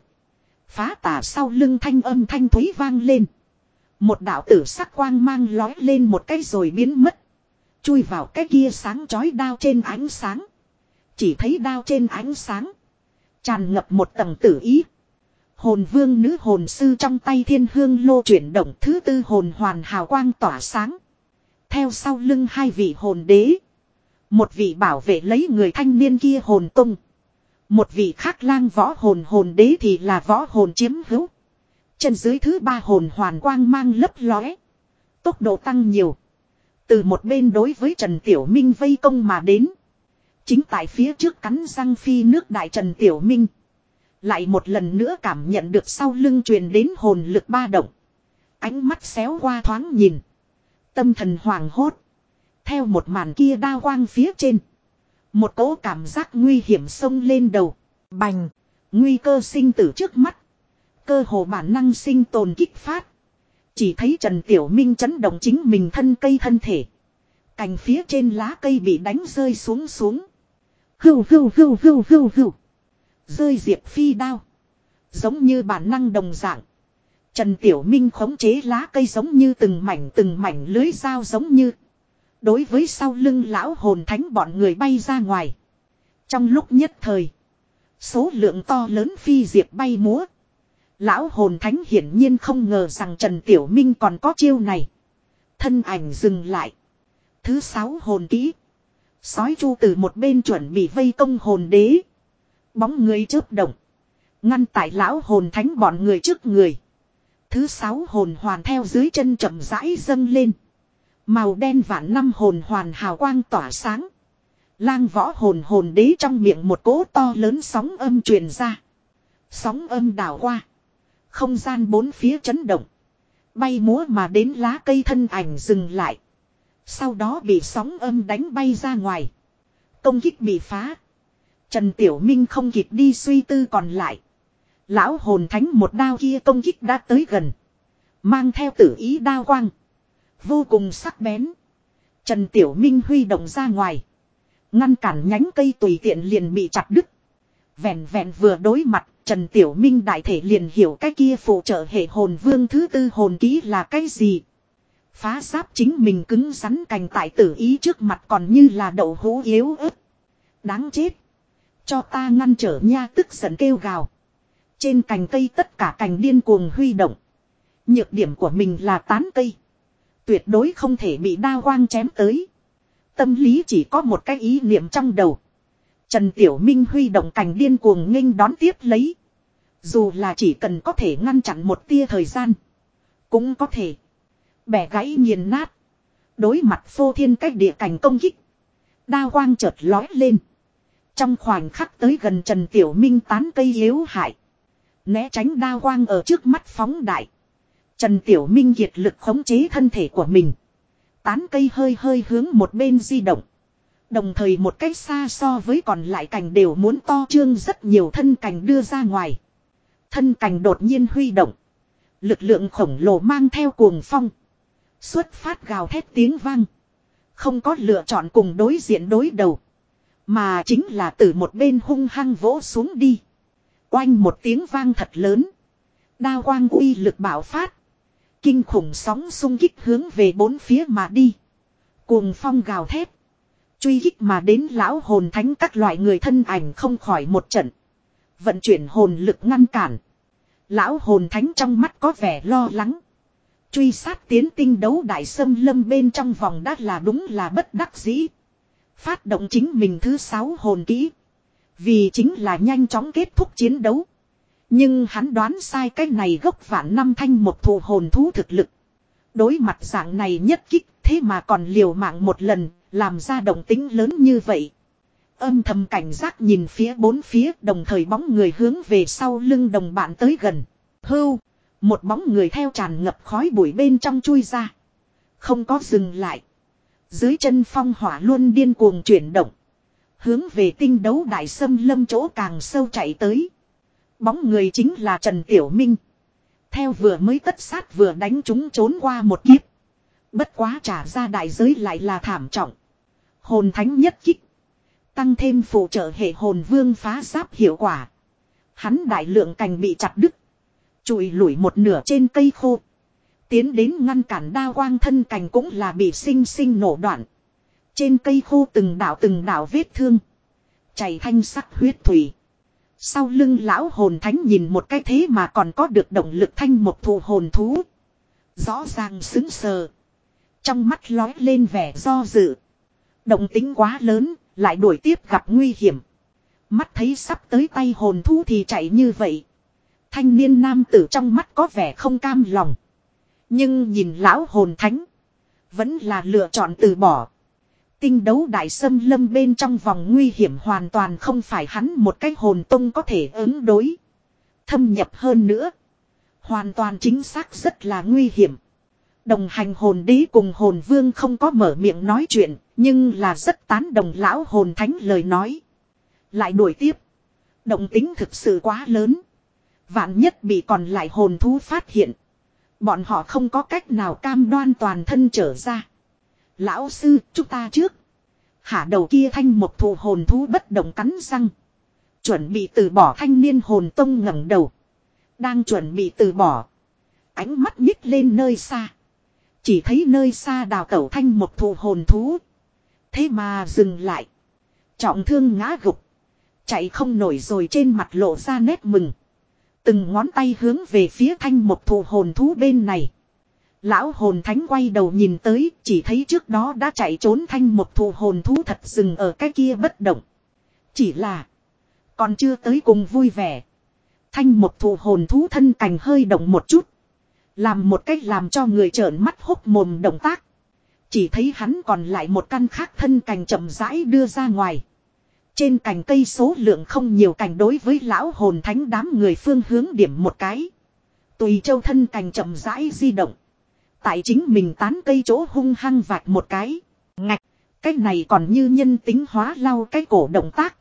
Phá tả sau lưng thanh âm thanh thúy vang lên. Một đạo tử sắc quang mang lói lên một cái rồi biến mất. Chui vào cái kia sáng chói đao trên ánh sáng. Chỉ thấy đao trên ánh sáng. Tràn ngập một tầng tử ý. Hồn vương nữ hồn sư trong tay thiên hương lô chuyển động thứ tư hồn hoàn hào quang tỏa sáng. Theo sau lưng hai vị hồn đế. Một vị bảo vệ lấy người thanh niên kia hồn tung. Một vị khác lang võ hồn hồn đế thì là võ hồn chiếm hữu. Chân dưới thứ ba hồn hoàn quang mang lấp lóe. Tốc độ tăng nhiều. Từ một bên đối với Trần Tiểu Minh vây công mà đến. Chính tại phía trước cắn răng phi nước đại Trần Tiểu Minh. Lại một lần nữa cảm nhận được sau lưng truyền đến hồn lực ba động. Ánh mắt xéo qua thoáng nhìn. Tâm thần hoàng hốt. Theo một màn kia đao quang phía trên. Một cỗ cảm giác nguy hiểm sông lên đầu. Bành. Nguy cơ sinh tử trước mắt. Cơ hồ bản năng sinh tồn kích phát. Chỉ thấy Trần Tiểu Minh chấn động chính mình thân cây thân thể. Cành phía trên lá cây bị đánh rơi xuống xuống. Hưu hưu hưu hưu hưu hưu. Rơi diệp phi đao. Giống như bản năng đồng dạng. Trần Tiểu Minh khống chế lá cây giống như từng mảnh từng mảnh lưới dao giống như. Đối với sau lưng lão hồn thánh bọn người bay ra ngoài. Trong lúc nhất thời. Số lượng to lớn phi diệp bay múa. Lão hồn thánh hiển nhiên không ngờ rằng Trần Tiểu Minh còn có chiêu này. Thân ảnh dừng lại. Thứ sáu hồn kỹ. Sói chu từ một bên chuẩn bị vây công hồn đế. Bóng người chớp động. Ngăn tại lão hồn thánh bọn người trước người. Thứ sáu hồn hoàn theo dưới chân chậm rãi dâng lên. Màu đen vạn năm hồn hoàn hào quang tỏa sáng. Lang võ hồn hồn đế trong miệng một cỗ to lớn sóng âm truyền ra. Sóng âm đảo qua. Không gian bốn phía chấn động. Bay múa mà đến lá cây thân ảnh dừng lại. Sau đó bị sóng âm đánh bay ra ngoài. Công kích bị phá. Trần Tiểu Minh không kịp đi suy tư còn lại. Lão hồn thánh một đao kia công kích đã tới gần. Mang theo tử ý đao quang. Vô cùng sắc bén. Trần Tiểu Minh huy động ra ngoài. Ngăn cản nhánh cây tùy tiện liền bị chặt đứt. Vẹn vẹn vừa đối mặt, Trần Tiểu Minh đại thể liền hiểu cái kia phụ trợ hệ hồn vương thứ tư hồn ký là cái gì. Phá giáp chính mình cứng rắn cành tại tử ý trước mặt còn như là đậu hũ yếu ớt. Đáng chết. Cho ta ngăn trở nha tức giận kêu gào. Trên cành cây tất cả cành điên cuồng huy động. Nhược điểm của mình là tán cây. Tuyệt đối không thể bị đa quang chém tới. Tâm lý chỉ có một cái ý niệm trong đầu. Trần Tiểu Minh huy động cành điên cuồng nghênh đón tiếp lấy. Dù là chỉ cần có thể ngăn chặn một tia thời gian. Cũng có thể. Bẻ gãy nghiền nát. Đối mặt phô thiên cách địa cảnh công kích. Đao quang chợt lói lên. Trong khoảnh khắc tới gần Trần Tiểu Minh tán cây yếu hại. Né tránh đao quang ở trước mắt phóng đại. Trần Tiểu Minh kiệt lực khống chế thân thể của mình. Tán cây hơi hơi hướng một bên di động. Đồng thời một cách xa so với còn lại cành đều muốn to trương rất nhiều thân cành đưa ra ngoài. Thân cành đột nhiên huy động. Lực lượng khổng lồ mang theo cuồng phong. Xuất phát gào thét tiếng vang. Không có lựa chọn cùng đối diện đối đầu. Mà chính là từ một bên hung hăng vỗ xuống đi. Oanh một tiếng vang thật lớn. Đao quang uy lực bảo phát. Kinh khủng sóng xung kích hướng về bốn phía mà đi. Cuồng phong gào thét. Truy kích mà đến lão hồn thánh các loại người thân ảnh không khỏi một trận. Vận chuyển hồn lực ngăn cản. Lão hồn thánh trong mắt có vẻ lo lắng. Truy sát tiến tinh đấu đại sâm lâm bên trong vòng đã là đúng là bất đắc dĩ. Phát động chính mình thứ sáu hồn kỹ. Vì chính là nhanh chóng kết thúc chiến đấu. Nhưng hắn đoán sai cái này gốc vạn năm thanh một thù hồn thú thực lực. Đối mặt dạng này nhất kích thế mà còn liều mạng một lần, làm ra động tính lớn như vậy. Âm thầm cảnh giác nhìn phía bốn phía đồng thời bóng người hướng về sau lưng đồng bạn tới gần. Hưu, một bóng người theo tràn ngập khói bụi bên trong chui ra. Không có dừng lại. Dưới chân phong hỏa luôn điên cuồng chuyển động. Hướng về tinh đấu đại sâm lâm chỗ càng sâu chạy tới. Bóng người chính là Trần Tiểu Minh. Theo vừa mới tất sát vừa đánh chúng trốn qua một kiếp. Bất quá trả ra đại giới lại là thảm trọng. Hồn thánh nhất kích. Tăng thêm phụ trợ hệ hồn vương phá giáp hiệu quả. Hắn đại lượng cành bị chặt đứt. Chùi lủi một nửa trên cây khô. Tiến đến ngăn cản đa quang thân cành cũng là bị sinh sinh nổ đoạn. Trên cây khô từng đảo từng đảo vết thương. Chảy thanh sắc huyết thủy. Sau lưng lão hồn thánh nhìn một cái thế mà còn có được động lực thanh một thù hồn thú. Rõ ràng xứng sờ. Trong mắt lói lên vẻ do dự. Động tính quá lớn, lại đuổi tiếp gặp nguy hiểm. Mắt thấy sắp tới tay hồn thú thì chạy như vậy. Thanh niên nam tử trong mắt có vẻ không cam lòng. Nhưng nhìn lão hồn thánh. Vẫn là lựa chọn từ bỏ. Tinh đấu đại sâm lâm bên trong vòng nguy hiểm hoàn toàn không phải hắn một cái hồn tông có thể ứng đối. Thâm nhập hơn nữa. Hoàn toàn chính xác rất là nguy hiểm. Đồng hành hồn đế cùng hồn vương không có mở miệng nói chuyện, nhưng là rất tán đồng lão hồn thánh lời nói. Lại đuổi tiếp. Động tính thực sự quá lớn. Vạn nhất bị còn lại hồn thú phát hiện. Bọn họ không có cách nào cam đoan toàn thân trở ra. Lão sư, chúng ta trước. Hạ đầu kia thanh một thụ hồn thú bất động cắn răng. Chuẩn bị từ bỏ thanh niên hồn tông ngẩng đầu. Đang chuẩn bị từ bỏ. Ánh mắt nhích lên nơi xa. Chỉ thấy nơi xa đào tẩu thanh một thụ hồn thú. Thế mà dừng lại. Trọng thương ngã gục. Chạy không nổi rồi trên mặt lộ ra nét mừng. Từng ngón tay hướng về phía thanh một thụ hồn thú bên này. Lão hồn thánh quay đầu nhìn tới, chỉ thấy trước đó đã chạy trốn thanh một thụ hồn thú thật dừng ở cái kia bất động. Chỉ là, còn chưa tới cùng vui vẻ. Thanh một thụ hồn thú thân cành hơi động một chút. Làm một cách làm cho người trợn mắt hốc mồm động tác. Chỉ thấy hắn còn lại một căn khác thân cành chậm rãi đưa ra ngoài. Trên cành cây số lượng không nhiều cành đối với lão hồn thánh đám người phương hướng điểm một cái. Tùy châu thân cành chậm rãi di động. Tại chính mình tán cây chỗ hung hăng vạch một cái. Ngạch, cái này còn như nhân tính hóa lau cái cổ động tác.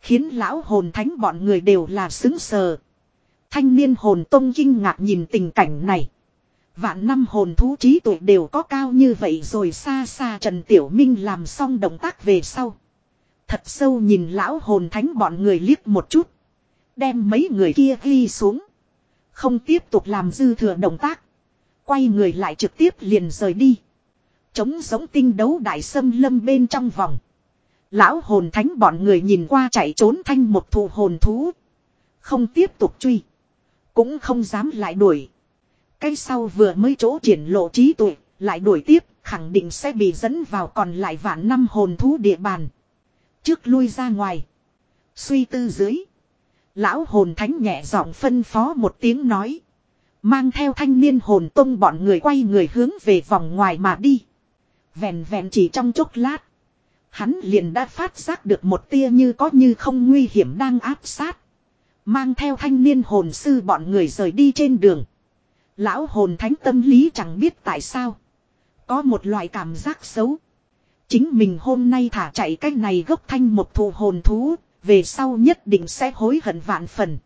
Khiến lão hồn thánh bọn người đều là xứng sờ. Thanh niên hồn tông kinh ngạc nhìn tình cảnh này. Vạn năm hồn thú trí tuệ đều có cao như vậy rồi xa xa Trần Tiểu Minh làm xong động tác về sau. Thật sâu nhìn lão hồn thánh bọn người liếc một chút. Đem mấy người kia ghi xuống. Không tiếp tục làm dư thừa động tác. Quay người lại trực tiếp liền rời đi. Chống giống tinh đấu đại sâm lâm bên trong vòng. Lão hồn thánh bọn người nhìn qua chạy trốn thanh một thụ hồn thú. Không tiếp tục truy. Cũng không dám lại đuổi. Cái sau vừa mới chỗ triển lộ trí tuệ, lại đuổi tiếp, khẳng định sẽ bị dẫn vào còn lại vạn năm hồn thú địa bàn. Trước lui ra ngoài. Suy tư dưới. Lão hồn thánh nhẹ giọng phân phó một tiếng nói. Mang theo thanh niên hồn tông bọn người quay người hướng về vòng ngoài mà đi. Vẹn vẹn chỉ trong chốc lát. Hắn liền đã phát giác được một tia như có như không nguy hiểm đang áp sát. Mang theo thanh niên hồn sư bọn người rời đi trên đường. Lão hồn thánh tâm lý chẳng biết tại sao. Có một loại cảm giác xấu. Chính mình hôm nay thả chạy cái này gốc thanh một thù hồn thú, về sau nhất định sẽ hối hận vạn phần.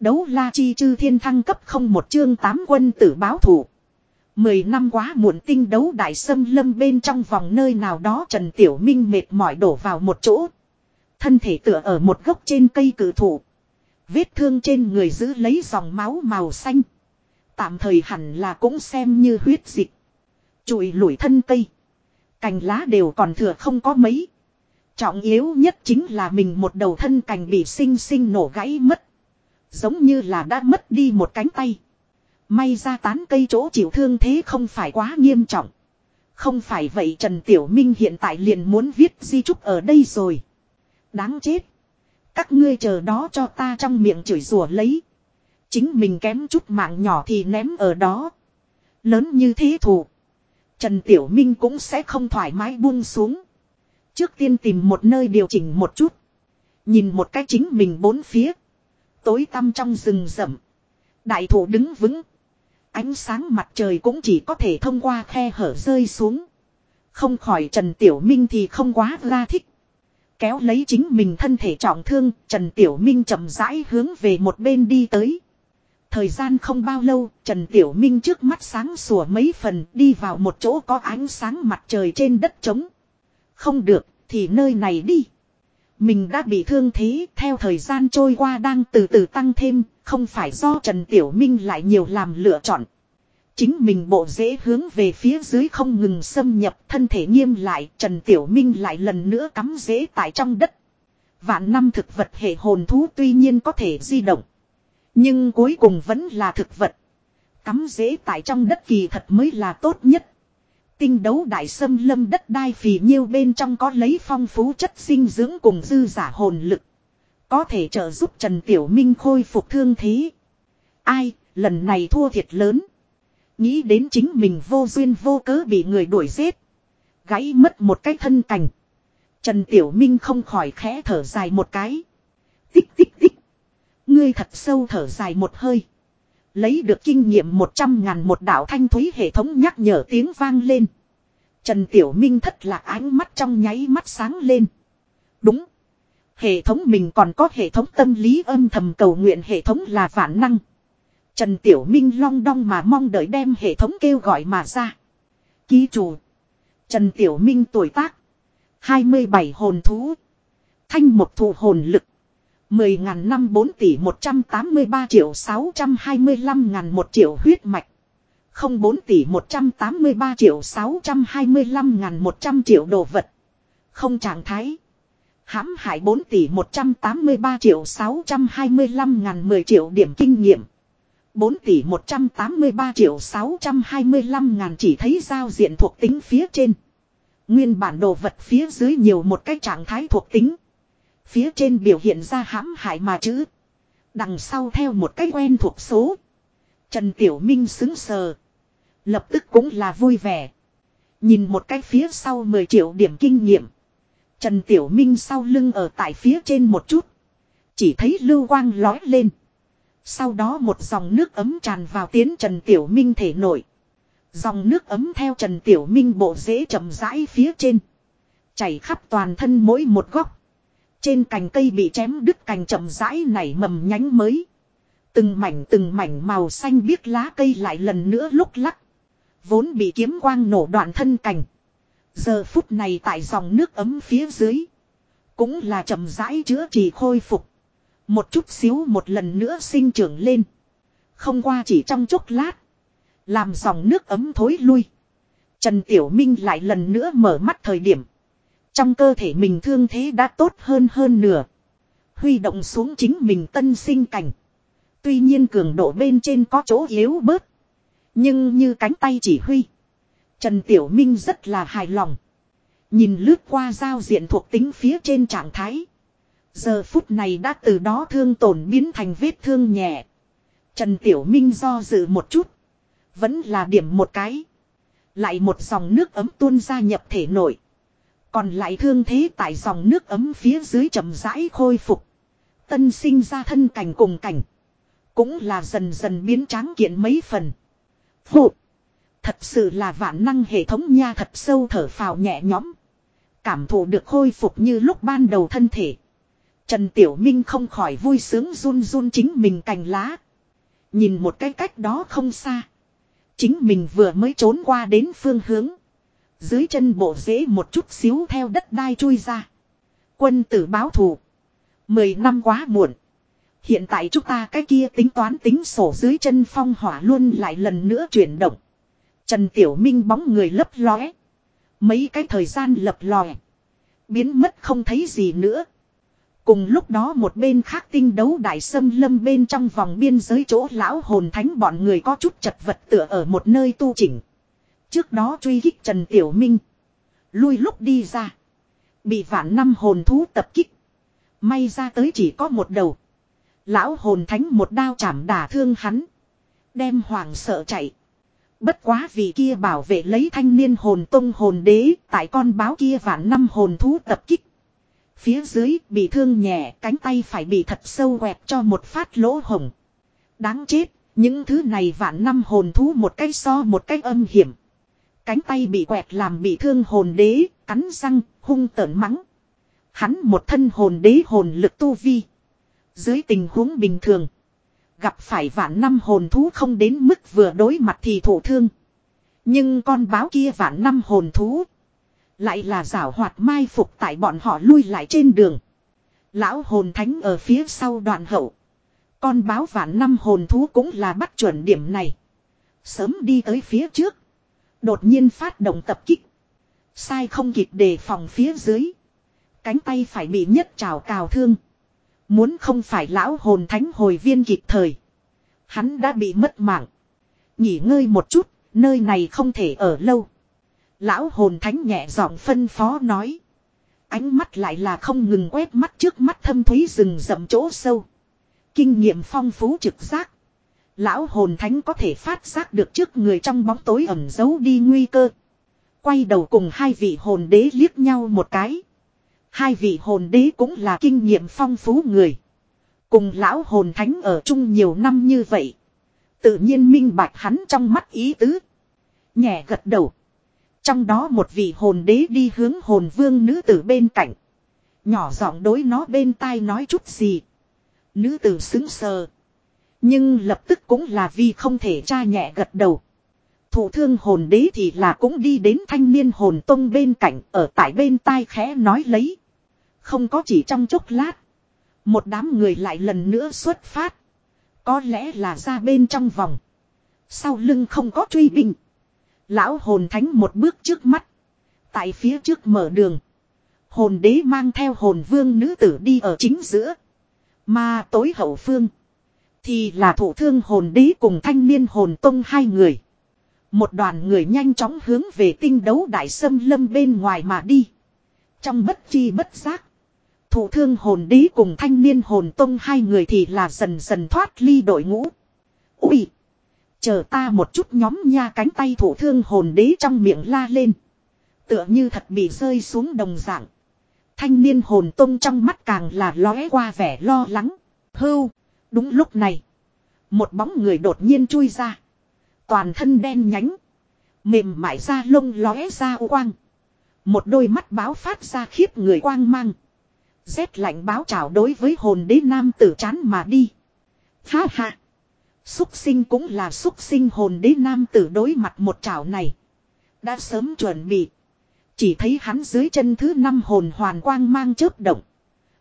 Đấu la chi chư thiên thăng cấp không một chương tám quân tử báo thủ. Mười năm quá muộn tinh đấu đại sâm lâm bên trong vòng nơi nào đó Trần Tiểu Minh mệt mỏi đổ vào một chỗ. Thân thể tựa ở một gốc trên cây cử thủ. Vết thương trên người giữ lấy dòng máu màu xanh. Tạm thời hẳn là cũng xem như huyết dịch. Chùi lủi thân cây. Cành lá đều còn thừa không có mấy. Trọng yếu nhất chính là mình một đầu thân cành bị sinh sinh nổ gãy mất. Giống như là đã mất đi một cánh tay. May ra tán cây chỗ chịu thương thế không phải quá nghiêm trọng. Không phải vậy Trần Tiểu Minh hiện tại liền muốn viết di trúc ở đây rồi. Đáng chết. Các ngươi chờ đó cho ta trong miệng chửi rủa lấy. Chính mình kém chút mạng nhỏ thì ném ở đó. Lớn như thế thủ. Trần Tiểu Minh cũng sẽ không thoải mái buông xuống. Trước tiên tìm một nơi điều chỉnh một chút. Nhìn một cái chính mình bốn phía. Tối tăm trong rừng rậm. Đại thủ đứng vững. Ánh sáng mặt trời cũng chỉ có thể thông qua khe hở rơi xuống. Không khỏi Trần Tiểu Minh thì không quá ra thích. Kéo lấy chính mình thân thể trọng thương, Trần Tiểu Minh chậm rãi hướng về một bên đi tới. Thời gian không bao lâu, Trần Tiểu Minh trước mắt sáng sủa mấy phần đi vào một chỗ có ánh sáng mặt trời trên đất trống. Không được, thì nơi này đi. Mình đã bị thương thế, theo thời gian trôi qua đang từ từ tăng thêm, không phải do Trần Tiểu Minh lại nhiều làm lựa chọn. Chính mình bộ dễ hướng về phía dưới không ngừng xâm nhập thân thể nghiêm lại, Trần Tiểu Minh lại lần nữa cắm dễ tại trong đất. Vạn năm thực vật hệ hồn thú tuy nhiên có thể di động. Nhưng cuối cùng vẫn là thực vật. Cắm dễ tại trong đất kỳ thật mới là tốt nhất. Tinh đấu đại sâm lâm đất đai phì nhiêu bên trong có lấy phong phú chất sinh dưỡng cùng dư giả hồn lực. Có thể trợ giúp Trần Tiểu Minh khôi phục thương thế. Ai, lần này thua thiệt lớn. Nghĩ đến chính mình vô duyên vô cớ bị người đuổi giết. Gãy mất một cái thân cành. Trần Tiểu Minh không khỏi khẽ thở dài một cái. Tích tích tích. Ngươi thật sâu thở dài một hơi. Lấy được kinh nghiệm một trăm ngàn một đạo thanh thúy hệ thống nhắc nhở tiếng vang lên. Trần Tiểu Minh thất lạc ánh mắt trong nháy mắt sáng lên. Đúng. Hệ thống mình còn có hệ thống tâm lý âm thầm cầu nguyện hệ thống là vạn năng. Trần Tiểu Minh long đong mà mong đợi đem hệ thống kêu gọi mà ra. Ký chủ. Trần Tiểu Minh tuổi tác. 27 hồn thú. Thanh một thụ hồn lực. 10.000 năm 4 tỷ 183 triệu 625 ngàn 1 triệu huyết mạch. 04 tỷ 183 triệu 625 ngàn 100 triệu đồ vật. Không trạng thái. hãm hại 4 tỷ 183 triệu 625 ngàn 10 triệu điểm kinh nghiệm. 4 tỷ 183 triệu 625 ngàn chỉ thấy giao diện thuộc tính phía trên. Nguyên bản đồ vật phía dưới nhiều một cái trạng thái thuộc tính. Phía trên biểu hiện ra hãm hại mà chữ. Đằng sau theo một cái quen thuộc số. Trần Tiểu Minh xứng sờ. Lập tức cũng là vui vẻ. Nhìn một cái phía sau 10 triệu điểm kinh nghiệm. Trần Tiểu Minh sau lưng ở tại phía trên một chút. Chỉ thấy lưu quang lói lên. Sau đó một dòng nước ấm tràn vào tiến Trần Tiểu Minh thể nổi. Dòng nước ấm theo Trần Tiểu Minh bộ dễ chậm rãi phía trên. Chảy khắp toàn thân mỗi một góc. Trên cành cây bị chém đứt cành chậm rãi nảy mầm nhánh mới. Từng mảnh từng mảnh màu xanh biếc lá cây lại lần nữa lúc lắc. Vốn bị kiếm quang nổ đoạn thân cành. Giờ phút này tại dòng nước ấm phía dưới. Cũng là chậm rãi chữa trị khôi phục. Một chút xíu một lần nữa sinh trưởng lên. Không qua chỉ trong chốc lát. Làm dòng nước ấm thối lui. Trần Tiểu Minh lại lần nữa mở mắt thời điểm. Trong cơ thể mình thương thế đã tốt hơn hơn nửa. Huy động xuống chính mình tân sinh cảnh. Tuy nhiên cường độ bên trên có chỗ yếu bớt. Nhưng như cánh tay chỉ huy. Trần Tiểu Minh rất là hài lòng. Nhìn lướt qua giao diện thuộc tính phía trên trạng thái. Giờ phút này đã từ đó thương tổn biến thành vết thương nhẹ. Trần Tiểu Minh do dự một chút. Vẫn là điểm một cái. Lại một dòng nước ấm tuôn ra nhập thể nội. Còn lại thương thế tại dòng nước ấm phía dưới chậm rãi khôi phục. Tân sinh ra thân cảnh cùng cảnh. Cũng là dần dần biến tráng kiện mấy phần. Phụ. Thật sự là vạn năng hệ thống nha thật sâu thở phào nhẹ nhõm. Cảm thụ được khôi phục như lúc ban đầu thân thể. Trần Tiểu Minh không khỏi vui sướng run run chính mình cành lá. Nhìn một cái cách đó không xa. Chính mình vừa mới trốn qua đến phương hướng. Dưới chân bộ dễ một chút xíu theo đất đai chui ra. Quân tử báo thù. Mười năm quá muộn. Hiện tại chúng ta cái kia tính toán tính sổ dưới chân phong hỏa luôn lại lần nữa chuyển động. Trần Tiểu Minh bóng người lấp lóe. Mấy cái thời gian lập lòe. Biến mất không thấy gì nữa. Cùng lúc đó một bên khác tinh đấu đại sâm lâm bên trong vòng biên giới chỗ lão hồn thánh bọn người có chút chật vật tựa ở một nơi tu chỉnh. Trước đó truy kích Trần Tiểu Minh. Lui lúc đi ra. Bị vạn năm hồn thú tập kích. May ra tới chỉ có một đầu. Lão hồn thánh một đao chảm đả thương hắn. Đem hoàng sợ chạy. Bất quá vì kia bảo vệ lấy thanh niên hồn tông hồn đế, tại con báo kia vạn năm hồn thú tập kích. Phía dưới bị thương nhẹ cánh tay phải bị thật sâu quẹt cho một phát lỗ hồng. Đáng chết, những thứ này vạn năm hồn thú một cách so một cách âm hiểm. Cánh tay bị quẹt làm bị thương hồn đế, cắn răng, hung tợn mắng. Hắn một thân hồn đế hồn lực tu vi. Dưới tình huống bình thường. Gặp phải vạn năm hồn thú không đến mức vừa đối mặt thì thổ thương. Nhưng con báo kia vạn năm hồn thú. Lại là giảo hoạt mai phục tại bọn họ lui lại trên đường. Lão hồn thánh ở phía sau đoạn hậu. Con báo vạn năm hồn thú cũng là bắt chuẩn điểm này. Sớm đi tới phía trước. Đột nhiên phát động tập kích. Sai không kịp đề phòng phía dưới. Cánh tay phải bị nhất trào cào thương. Muốn không phải lão hồn thánh hồi viên kịp thời. Hắn đã bị mất mạng. Nghỉ ngơi một chút, nơi này không thể ở lâu. Lão hồn thánh nhẹ giọng phân phó nói. Ánh mắt lại là không ngừng quét mắt trước mắt thâm thúy rừng rậm chỗ sâu. Kinh nghiệm phong phú trực giác. Lão hồn thánh có thể phát giác được trước người trong bóng tối ẩn giấu đi nguy cơ. Quay đầu cùng hai vị hồn đế liếc nhau một cái. Hai vị hồn đế cũng là kinh nghiệm phong phú người. Cùng lão hồn thánh ở chung nhiều năm như vậy. Tự nhiên minh bạch hắn trong mắt ý tứ. Nhẹ gật đầu. Trong đó một vị hồn đế đi hướng hồn vương nữ tử bên cạnh. Nhỏ giọng đối nó bên tai nói chút gì. Nữ tử xứng sờ. Nhưng lập tức cũng là vì không thể tra nhẹ gật đầu. Thủ thương hồn đế thì là cũng đi đến thanh niên hồn tông bên cạnh ở tại bên tai khẽ nói lấy. Không có chỉ trong chốc lát. Một đám người lại lần nữa xuất phát. Có lẽ là ra bên trong vòng. Sau lưng không có truy binh. Lão hồn thánh một bước trước mắt. Tại phía trước mở đường. Hồn đế mang theo hồn vương nữ tử đi ở chính giữa. Mà tối hậu phương. Thì là thủ thương hồn đế cùng thanh niên hồn tông hai người. Một đoàn người nhanh chóng hướng về tinh đấu đại sâm lâm bên ngoài mà đi. Trong bất chi bất giác. Thủ thương hồn đế cùng thanh niên hồn tông hai người thì là dần dần thoát ly đội ngũ. Úi! Chờ ta một chút nhóm nha cánh tay thủ thương hồn đế trong miệng la lên. Tựa như thật bị rơi xuống đồng dạng. Thanh niên hồn tông trong mắt càng là lóe qua vẻ lo lắng. Hưu! Đúng lúc này. Một bóng người đột nhiên chui ra. Toàn thân đen nhánh. Mềm mại da lông lóe ra quang. Một đôi mắt báo phát ra khiếp người quang mang. Rét lạnh báo trào đối với hồn đế nam tử chán mà đi. Ha ha. Xúc sinh cũng là xúc sinh hồn đế nam tử đối mặt một chảo này. Đã sớm chuẩn bị. Chỉ thấy hắn dưới chân thứ năm hồn hoàn quang mang chớp động.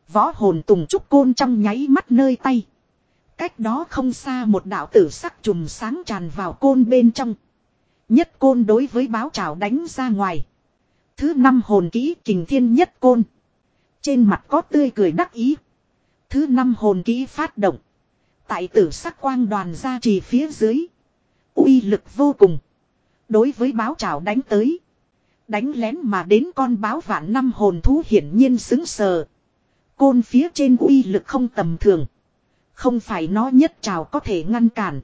Võ hồn tùng trúc côn trong nháy mắt nơi tay. Cách đó không xa một đạo tử sắc trùm sáng tràn vào côn bên trong. Nhất côn đối với báo trảo đánh ra ngoài. Thứ năm hồn kỹ kình thiên nhất côn. Trên mặt có tươi cười đắc ý. Thứ năm hồn kỹ phát động. Tại tử sắc quang đoàn ra trì phía dưới. uy lực vô cùng. Đối với báo trào đánh tới. Đánh lén mà đến con báo vạn năm hồn thú hiển nhiên xứng sờ. Côn phía trên uy lực không tầm thường. Không phải nó nhất trào có thể ngăn cản.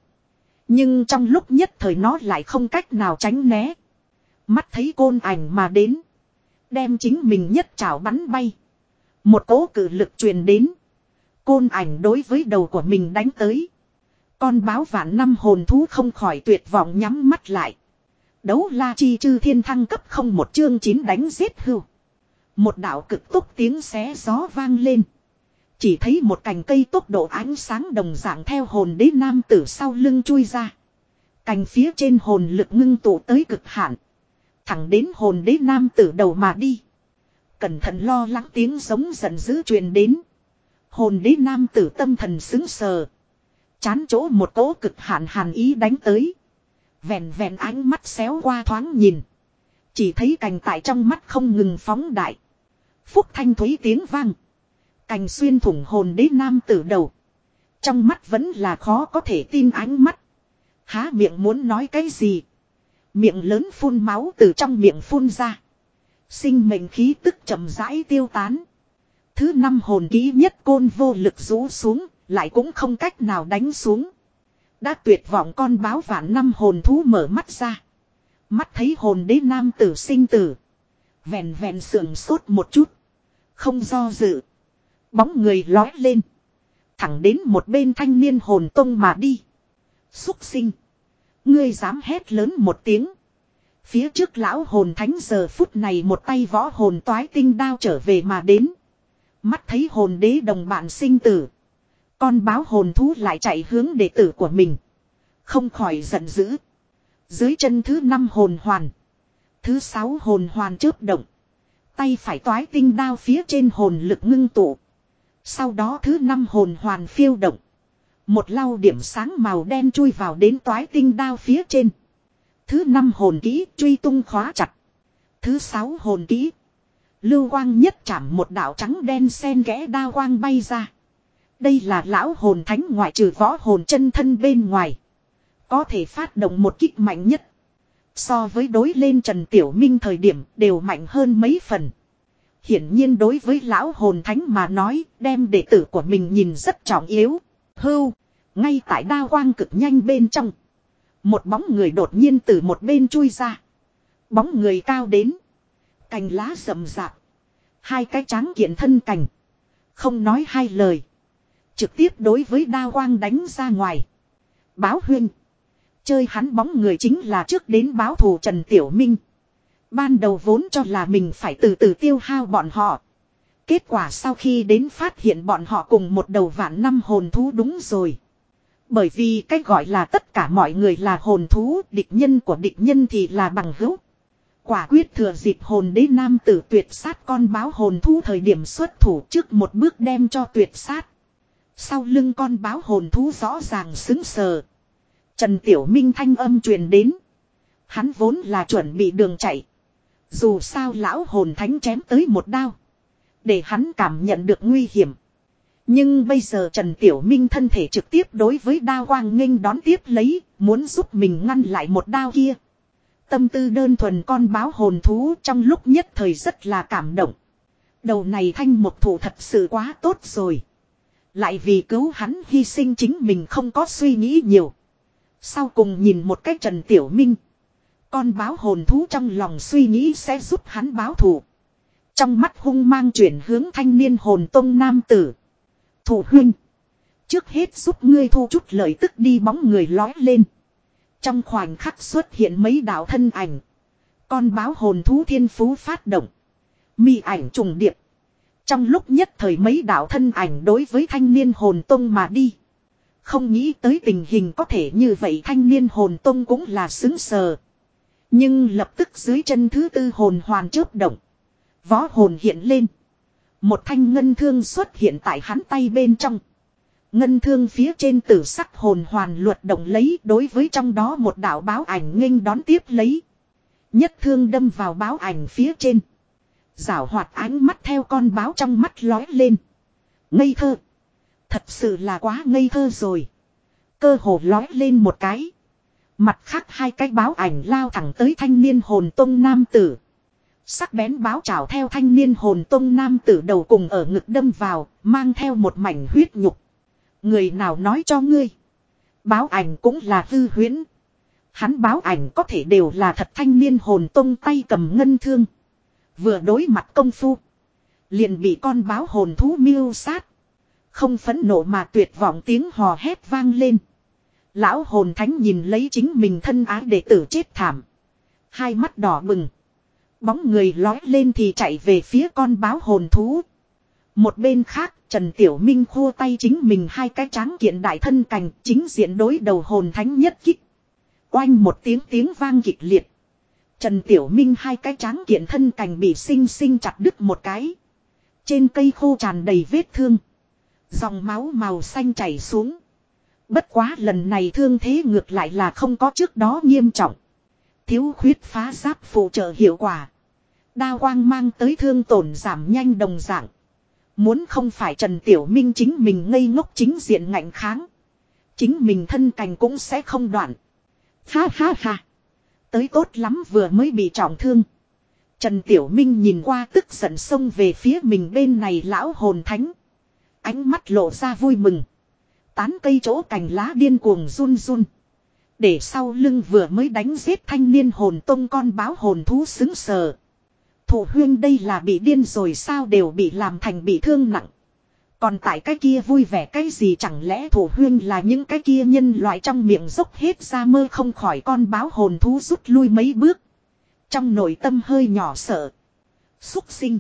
Nhưng trong lúc nhất thời nó lại không cách nào tránh né. Mắt thấy côn ảnh mà đến. Đem chính mình nhất trào bắn bay. Một cỗ cử lực truyền đến. Côn ảnh đối với đầu của mình đánh tới. Con báo vạn năm hồn thú không khỏi tuyệt vọng nhắm mắt lại. Đấu la chi chư thiên thăng cấp không một chương chín đánh giết hưu. Một đạo cực tốc tiếng xé gió vang lên. Chỉ thấy một cành cây tốc độ ánh sáng đồng dạng theo hồn đế nam tử sau lưng chui ra. Cành phía trên hồn lực ngưng tụ tới cực hạn. Thẳng đến hồn đế nam tử đầu mà đi. Cẩn thận lo lắng tiếng giống giận dữ truyền đến. Hồn đế nam tử tâm thần xứng sờ. Chán chỗ một cỗ cực hạn hàn ý đánh tới. Vẹn vẹn ánh mắt xéo qua thoáng nhìn. Chỉ thấy cành tại trong mắt không ngừng phóng đại. Phúc thanh thúy tiếng vang. Cành xuyên thủng hồn đế nam tử đầu. Trong mắt vẫn là khó có thể tin ánh mắt. Há miệng muốn nói cái gì. Miệng lớn phun máu từ trong miệng phun ra. Sinh mệnh khí tức chậm rãi tiêu tán. Thứ năm hồn ký nhất côn vô lực rũ xuống, lại cũng không cách nào đánh xuống. Đã tuyệt vọng con báo vạn năm hồn thú mở mắt ra. Mắt thấy hồn đế nam tử sinh tử. Vẹn vẹn sườn sốt một chút. Không do dự. Bóng người lói lên. Thẳng đến một bên thanh niên hồn tông mà đi. Xúc sinh. Ngươi dám hét lớn một tiếng. Phía trước lão hồn thánh giờ phút này một tay võ hồn toái tinh đao trở về mà đến. Mắt thấy hồn đế đồng bạn sinh tử. Con báo hồn thú lại chạy hướng đệ tử của mình. Không khỏi giận dữ. Dưới chân thứ năm hồn hoàn. Thứ sáu hồn hoàn chớp động. Tay phải toái tinh đao phía trên hồn lực ngưng tụ. Sau đó thứ năm hồn hoàn phiêu động. Một lau điểm sáng màu đen chui vào đến toái tinh đao phía trên. Thứ năm hồn kỹ truy tung khóa chặt. Thứ sáu hồn kỹ. Lưu quang nhất chạm một đạo trắng đen sen kẽ đao quang bay ra. Đây là lão hồn thánh ngoại trừ võ hồn chân thân bên ngoài. Có thể phát động một kích mạnh nhất. So với đối lên Trần Tiểu Minh thời điểm đều mạnh hơn mấy phần. Hiển nhiên đối với lão hồn thánh mà nói, đem đệ tử của mình nhìn rất trọng yếu. Hưu. Ngay tại đao quang cực nhanh bên trong. Một bóng người đột nhiên từ một bên chui ra. Bóng người cao đến. Cành lá rậm rạp. Hai cái trắng kiện thân cành. Không nói hai lời. Trực tiếp đối với đa quang đánh ra ngoài. Báo huyên. Chơi hắn bóng người chính là trước đến báo thù Trần Tiểu Minh. Ban đầu vốn cho là mình phải từ từ tiêu hao bọn họ. Kết quả sau khi đến phát hiện bọn họ cùng một đầu vạn năm hồn thú đúng rồi. Bởi vì cách gọi là tất cả mọi người là hồn thú, địch nhân của địch nhân thì là bằng hữu. Quả quyết thừa dịp hồn đế nam tử tuyệt sát con báo hồn thú thời điểm xuất thủ trước một bước đem cho tuyệt sát. Sau lưng con báo hồn thú rõ ràng xứng sờ. Trần Tiểu Minh thanh âm truyền đến. Hắn vốn là chuẩn bị đường chạy. Dù sao lão hồn thánh chém tới một đao. Để hắn cảm nhận được nguy hiểm. Nhưng bây giờ Trần Tiểu Minh thân thể trực tiếp đối với đao quang nghênh đón tiếp lấy, muốn giúp mình ngăn lại một đao kia. Tâm tư đơn thuần con báo hồn thú trong lúc nhất thời rất là cảm động. Đầu này thanh một thủ thật sự quá tốt rồi. Lại vì cứu hắn hy sinh chính mình không có suy nghĩ nhiều. Sau cùng nhìn một cách Trần Tiểu Minh. Con báo hồn thú trong lòng suy nghĩ sẽ giúp hắn báo thù. Trong mắt hung mang chuyển hướng thanh niên hồn tông nam tử. Thủ huynh. Trước hết giúp ngươi thu chút lợi tức đi bóng người lói lên. Trong khoảnh khắc xuất hiện mấy đạo thân ảnh. Con báo hồn thú thiên phú phát động. mị ảnh trùng điệp. Trong lúc nhất thời mấy đạo thân ảnh đối với thanh niên hồn tông mà đi. Không nghĩ tới tình hình có thể như vậy thanh niên hồn tông cũng là xứng sờ. Nhưng lập tức dưới chân thứ tư hồn hoàn chớp động. Võ hồn hiện lên. Một thanh ngân thương xuất hiện tại hắn tay bên trong. Ngân thương phía trên tử sắc hồn hoàn luật động lấy đối với trong đó một đạo báo ảnh nghênh đón tiếp lấy. Nhất thương đâm vào báo ảnh phía trên. Giảo hoạt ánh mắt theo con báo trong mắt lói lên. Ngây thơ. Thật sự là quá ngây thơ rồi. Cơ hồ lói lên một cái. Mặt khác hai cái báo ảnh lao thẳng tới thanh niên hồn tông nam tử. Sắc bén báo trảo theo thanh niên hồn tông nam tử đầu cùng ở ngực đâm vào, mang theo một mảnh huyết nhục. Người nào nói cho ngươi. Báo ảnh cũng là hư huyễn. Hắn báo ảnh có thể đều là thật thanh niên hồn tông tay cầm ngân thương. Vừa đối mặt công phu. Liền bị con báo hồn thú miêu sát. Không phẫn nộ mà tuyệt vọng tiếng hò hét vang lên. Lão hồn thánh nhìn lấy chính mình thân ái để tử chết thảm. Hai mắt đỏ bừng. Bóng người lói lên thì chạy về phía con báo hồn thú. Một bên khác, Trần Tiểu Minh khô tay chính mình hai cái tráng kiện đại thân cành chính diện đối đầu hồn thánh nhất kích. Oanh một tiếng tiếng vang kịch liệt. Trần Tiểu Minh hai cái tráng kiện thân cành bị sinh sinh chặt đứt một cái. Trên cây khô tràn đầy vết thương. Dòng máu màu xanh chảy xuống. Bất quá lần này thương thế ngược lại là không có trước đó nghiêm trọng. Thiếu khuyết phá giáp phụ trợ hiệu quả. Đa quang mang tới thương tổn giảm nhanh đồng dạng. Muốn không phải Trần Tiểu Minh chính mình ngây ngốc chính diện ngạnh kháng. Chính mình thân cành cũng sẽ không đoạn. Ha ha ha. Tới tốt lắm vừa mới bị trọng thương. Trần Tiểu Minh nhìn qua tức giận xông về phía mình bên này lão hồn thánh. Ánh mắt lộ ra vui mừng. Tán cây chỗ cành lá điên cuồng run run. Để sau lưng vừa mới đánh giết thanh niên hồn tông con báo hồn thú xứng sờ. Thủ huyên đây là bị điên rồi sao đều bị làm thành bị thương nặng. Còn tại cái kia vui vẻ cái gì chẳng lẽ thủ huyên là những cái kia nhân loại trong miệng dốc hết ra mơ không khỏi con báo hồn thú rút lui mấy bước. Trong nội tâm hơi nhỏ sợ. Xúc sinh.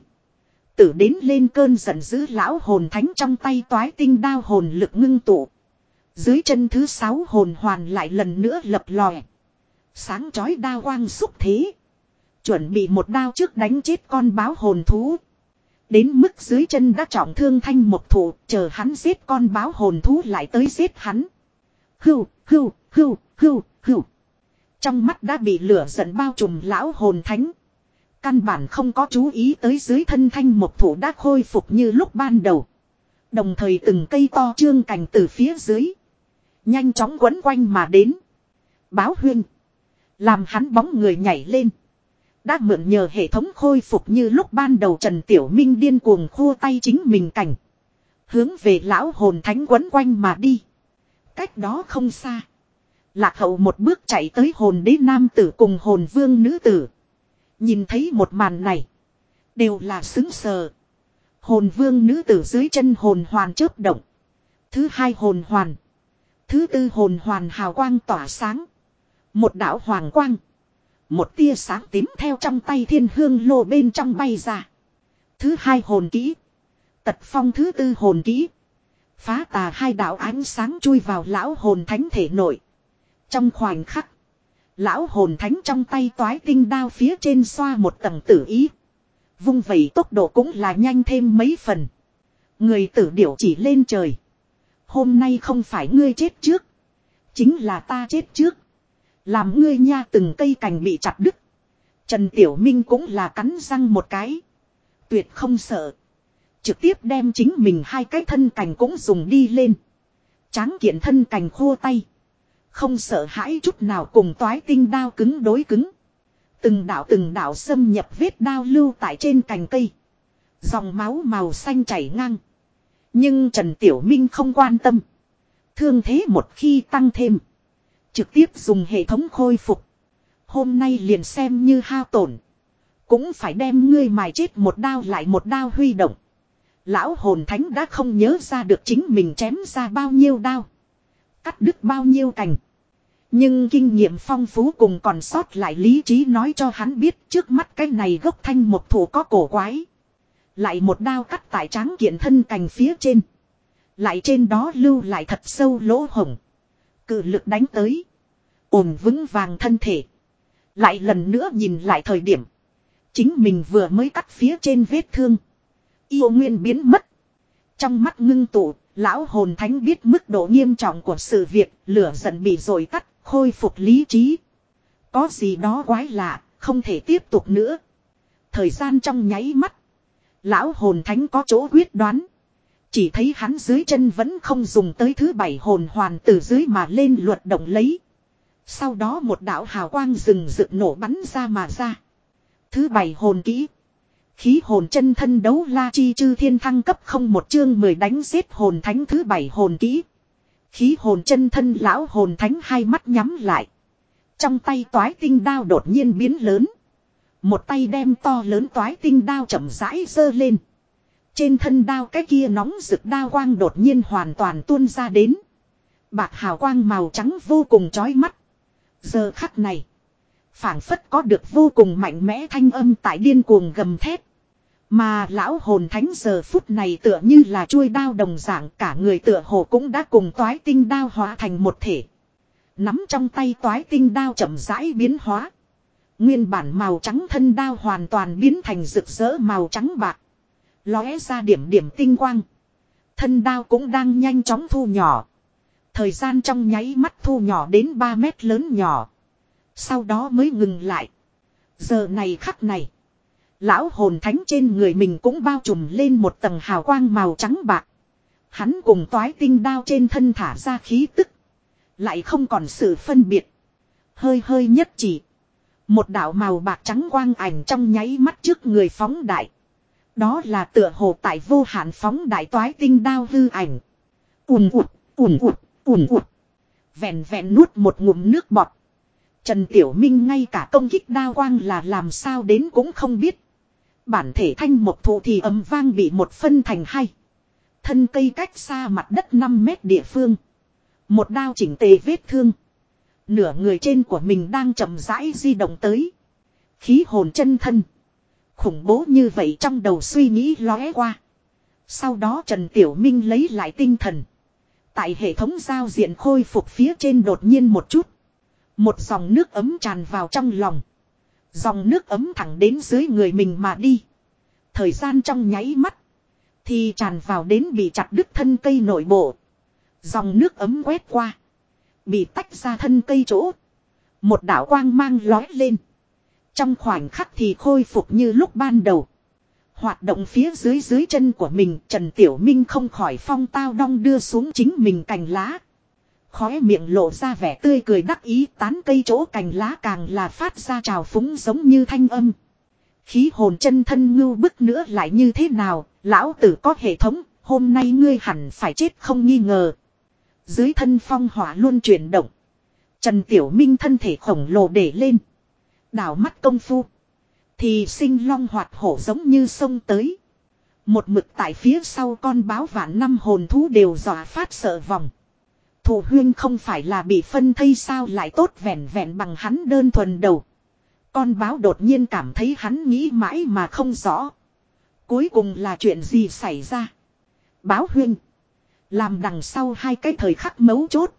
Tử đến lên cơn giận dữ lão hồn thánh trong tay toái tinh đao hồn lực ngưng tụ. Dưới chân thứ sáu hồn hoàn lại lần nữa lập lòe. Sáng chói đao quang xúc thế. Chuẩn bị một đao trước đánh chết con báo hồn thú. Đến mức dưới chân đã trọng thương thanh một thủ, chờ hắn giết con báo hồn thú lại tới giết hắn. Hưu, hưu, hưu, hưu, hưu. Trong mắt đã bị lửa giận bao trùm lão hồn thánh. Căn bản không có chú ý tới dưới thân thanh một thủ đã khôi phục như lúc ban đầu. Đồng thời từng cây to trương cành từ phía dưới. Nhanh chóng quấn quanh mà đến. Báo huyên. Làm hắn bóng người nhảy lên. Đã mượn nhờ hệ thống khôi phục như lúc ban đầu Trần Tiểu Minh điên cuồng khua tay chính mình cảnh. Hướng về lão hồn thánh quấn quanh mà đi. Cách đó không xa. Lạc hậu một bước chạy tới hồn đế nam tử cùng hồn vương nữ tử. Nhìn thấy một màn này. Đều là xứng sờ. Hồn vương nữ tử dưới chân hồn hoàn chớp động. Thứ hai hồn hoàn. Thứ tư hồn hoàn hào quang tỏa sáng. Một đạo hoàng quang. Một tia sáng tím theo trong tay thiên hương lô bên trong bay ra. Thứ hai hồn kỹ. Tật phong thứ tư hồn kỹ. Phá tà hai đạo ánh sáng chui vào lão hồn thánh thể nội. Trong khoảnh khắc. Lão hồn thánh trong tay toái tinh đao phía trên xoa một tầng tử ý. Vung vẩy tốc độ cũng là nhanh thêm mấy phần. Người tử điểu chỉ lên trời. Hôm nay không phải ngươi chết trước. Chính là ta chết trước. Làm ngươi nha từng cây cành bị chặt đứt. Trần Tiểu Minh cũng là cắn răng một cái. Tuyệt không sợ. Trực tiếp đem chính mình hai cái thân cành cũng dùng đi lên. Tráng kiện thân cành khô tay. Không sợ hãi chút nào cùng toái tinh đao cứng đối cứng. Từng đạo từng đạo xâm nhập vết đao lưu tại trên cành cây. Dòng máu màu xanh chảy ngang. Nhưng Trần Tiểu Minh không quan tâm. Thương thế một khi tăng thêm. Trực tiếp dùng hệ thống khôi phục. Hôm nay liền xem như hao tổn. Cũng phải đem ngươi mài chết một đao lại một đao huy động. Lão hồn thánh đã không nhớ ra được chính mình chém ra bao nhiêu đao. Cắt đứt bao nhiêu cành. Nhưng kinh nghiệm phong phú cùng còn sót lại lý trí nói cho hắn biết trước mắt cái này gốc thanh một thủ có cổ quái. Lại một đao cắt tại tráng kiện thân cành phía trên. Lại trên đó lưu lại thật sâu lỗ hổng. Cự lực đánh tới. ổn vững vàng thân thể. Lại lần nữa nhìn lại thời điểm. Chính mình vừa mới cắt phía trên vết thương. Yêu nguyên biến mất. Trong mắt ngưng tụ, lão hồn thánh biết mức độ nghiêm trọng của sự việc, lửa giận bị rồi tắt, khôi phục lý trí. Có gì đó quái lạ, không thể tiếp tục nữa. Thời gian trong nháy mắt. Lão hồn thánh có chỗ quyết đoán. Chỉ thấy hắn dưới chân vẫn không dùng tới thứ bảy hồn hoàn từ dưới mà lên luật động lấy. Sau đó một đạo hào quang rừng rực nổ bắn ra mà ra. Thứ bảy hồn kỹ. Khí hồn chân thân đấu la chi chư thiên thăng cấp không một chương mười đánh giết hồn thánh thứ bảy hồn kỹ. Khí hồn chân thân lão hồn thánh hai mắt nhắm lại. Trong tay toái tinh đao đột nhiên biến lớn. Một tay đem to lớn toái tinh đao chậm rãi giơ lên. Trên thân đao cái kia nóng rực đao quang đột nhiên hoàn toàn tuôn ra đến. Bạc hào quang màu trắng vô cùng chói mắt. Giờ khắc này. phảng phất có được vô cùng mạnh mẽ thanh âm tại điên cuồng gầm thét. Mà lão hồn thánh giờ phút này tựa như là chuôi đao đồng dạng, cả người tựa hồ cũng đã cùng toái tinh đao hóa thành một thể. Nắm trong tay toái tinh đao chậm rãi biến hóa. Nguyên bản màu trắng thân đao hoàn toàn biến thành rực rỡ màu trắng bạc. Lóe ra điểm điểm tinh quang. Thân đao cũng đang nhanh chóng thu nhỏ. Thời gian trong nháy mắt thu nhỏ đến 3 mét lớn nhỏ. Sau đó mới ngừng lại. Giờ này khắc này. Lão hồn thánh trên người mình cũng bao trùm lên một tầng hào quang màu trắng bạc. Hắn cùng toái tinh đao trên thân thả ra khí tức. Lại không còn sự phân biệt. Hơi hơi nhất chỉ. Một đạo màu bạc trắng quang ảnh trong nháy mắt trước người phóng đại. Đó là tựa hồ tại vô hạn phóng đại toái tinh đao hư ảnh. Ùn ụt, ùn ụt, ùn ụt. Vẹn vẹn nuốt một ngụm nước bọt. Trần Tiểu Minh ngay cả công kích đao quang là làm sao đến cũng không biết. Bản thể thanh một thụ thì ấm vang bị một phân thành hai. Thân cây cách xa mặt đất 5 mét địa phương. Một đao chỉnh tề vết thương. Nửa người trên của mình đang chậm rãi di động tới. Khí hồn chân thân. Khủng bố như vậy trong đầu suy nghĩ lóe qua. Sau đó Trần Tiểu Minh lấy lại tinh thần. Tại hệ thống giao diện khôi phục phía trên đột nhiên một chút. Một dòng nước ấm tràn vào trong lòng. Dòng nước ấm thẳng đến dưới người mình mà đi. Thời gian trong nháy mắt. Thì tràn vào đến bị chặt đứt thân cây nội bộ. Dòng nước ấm quét qua. Bị tách ra thân cây chỗ. Một đảo quang mang lói lên. Trong khoảnh khắc thì khôi phục như lúc ban đầu. Hoạt động phía dưới dưới chân của mình Trần Tiểu Minh không khỏi phong tao đong đưa xuống chính mình cành lá. Khóe miệng lộ ra vẻ tươi cười đắc ý tán cây chỗ cành lá càng là phát ra trào phúng giống như thanh âm. Khí hồn chân thân ngưu bức nữa lại như thế nào, lão tử có hệ thống, hôm nay ngươi hẳn phải chết không nghi ngờ. Dưới thân phong hỏa luôn chuyển động. Trần Tiểu Minh thân thể khổng lồ để lên. Đảo mắt công phu. Thì sinh long hoạt hổ giống như sông tới. Một mực tại phía sau con báo vạn năm hồn thú đều dọa phát sợ vòng. Thủ huyên không phải là bị phân thây sao lại tốt vẹn vẹn bằng hắn đơn thuần đầu. Con báo đột nhiên cảm thấy hắn nghĩ mãi mà không rõ. Cuối cùng là chuyện gì xảy ra. Báo huyên. Làm đằng sau hai cái thời khắc mấu chốt.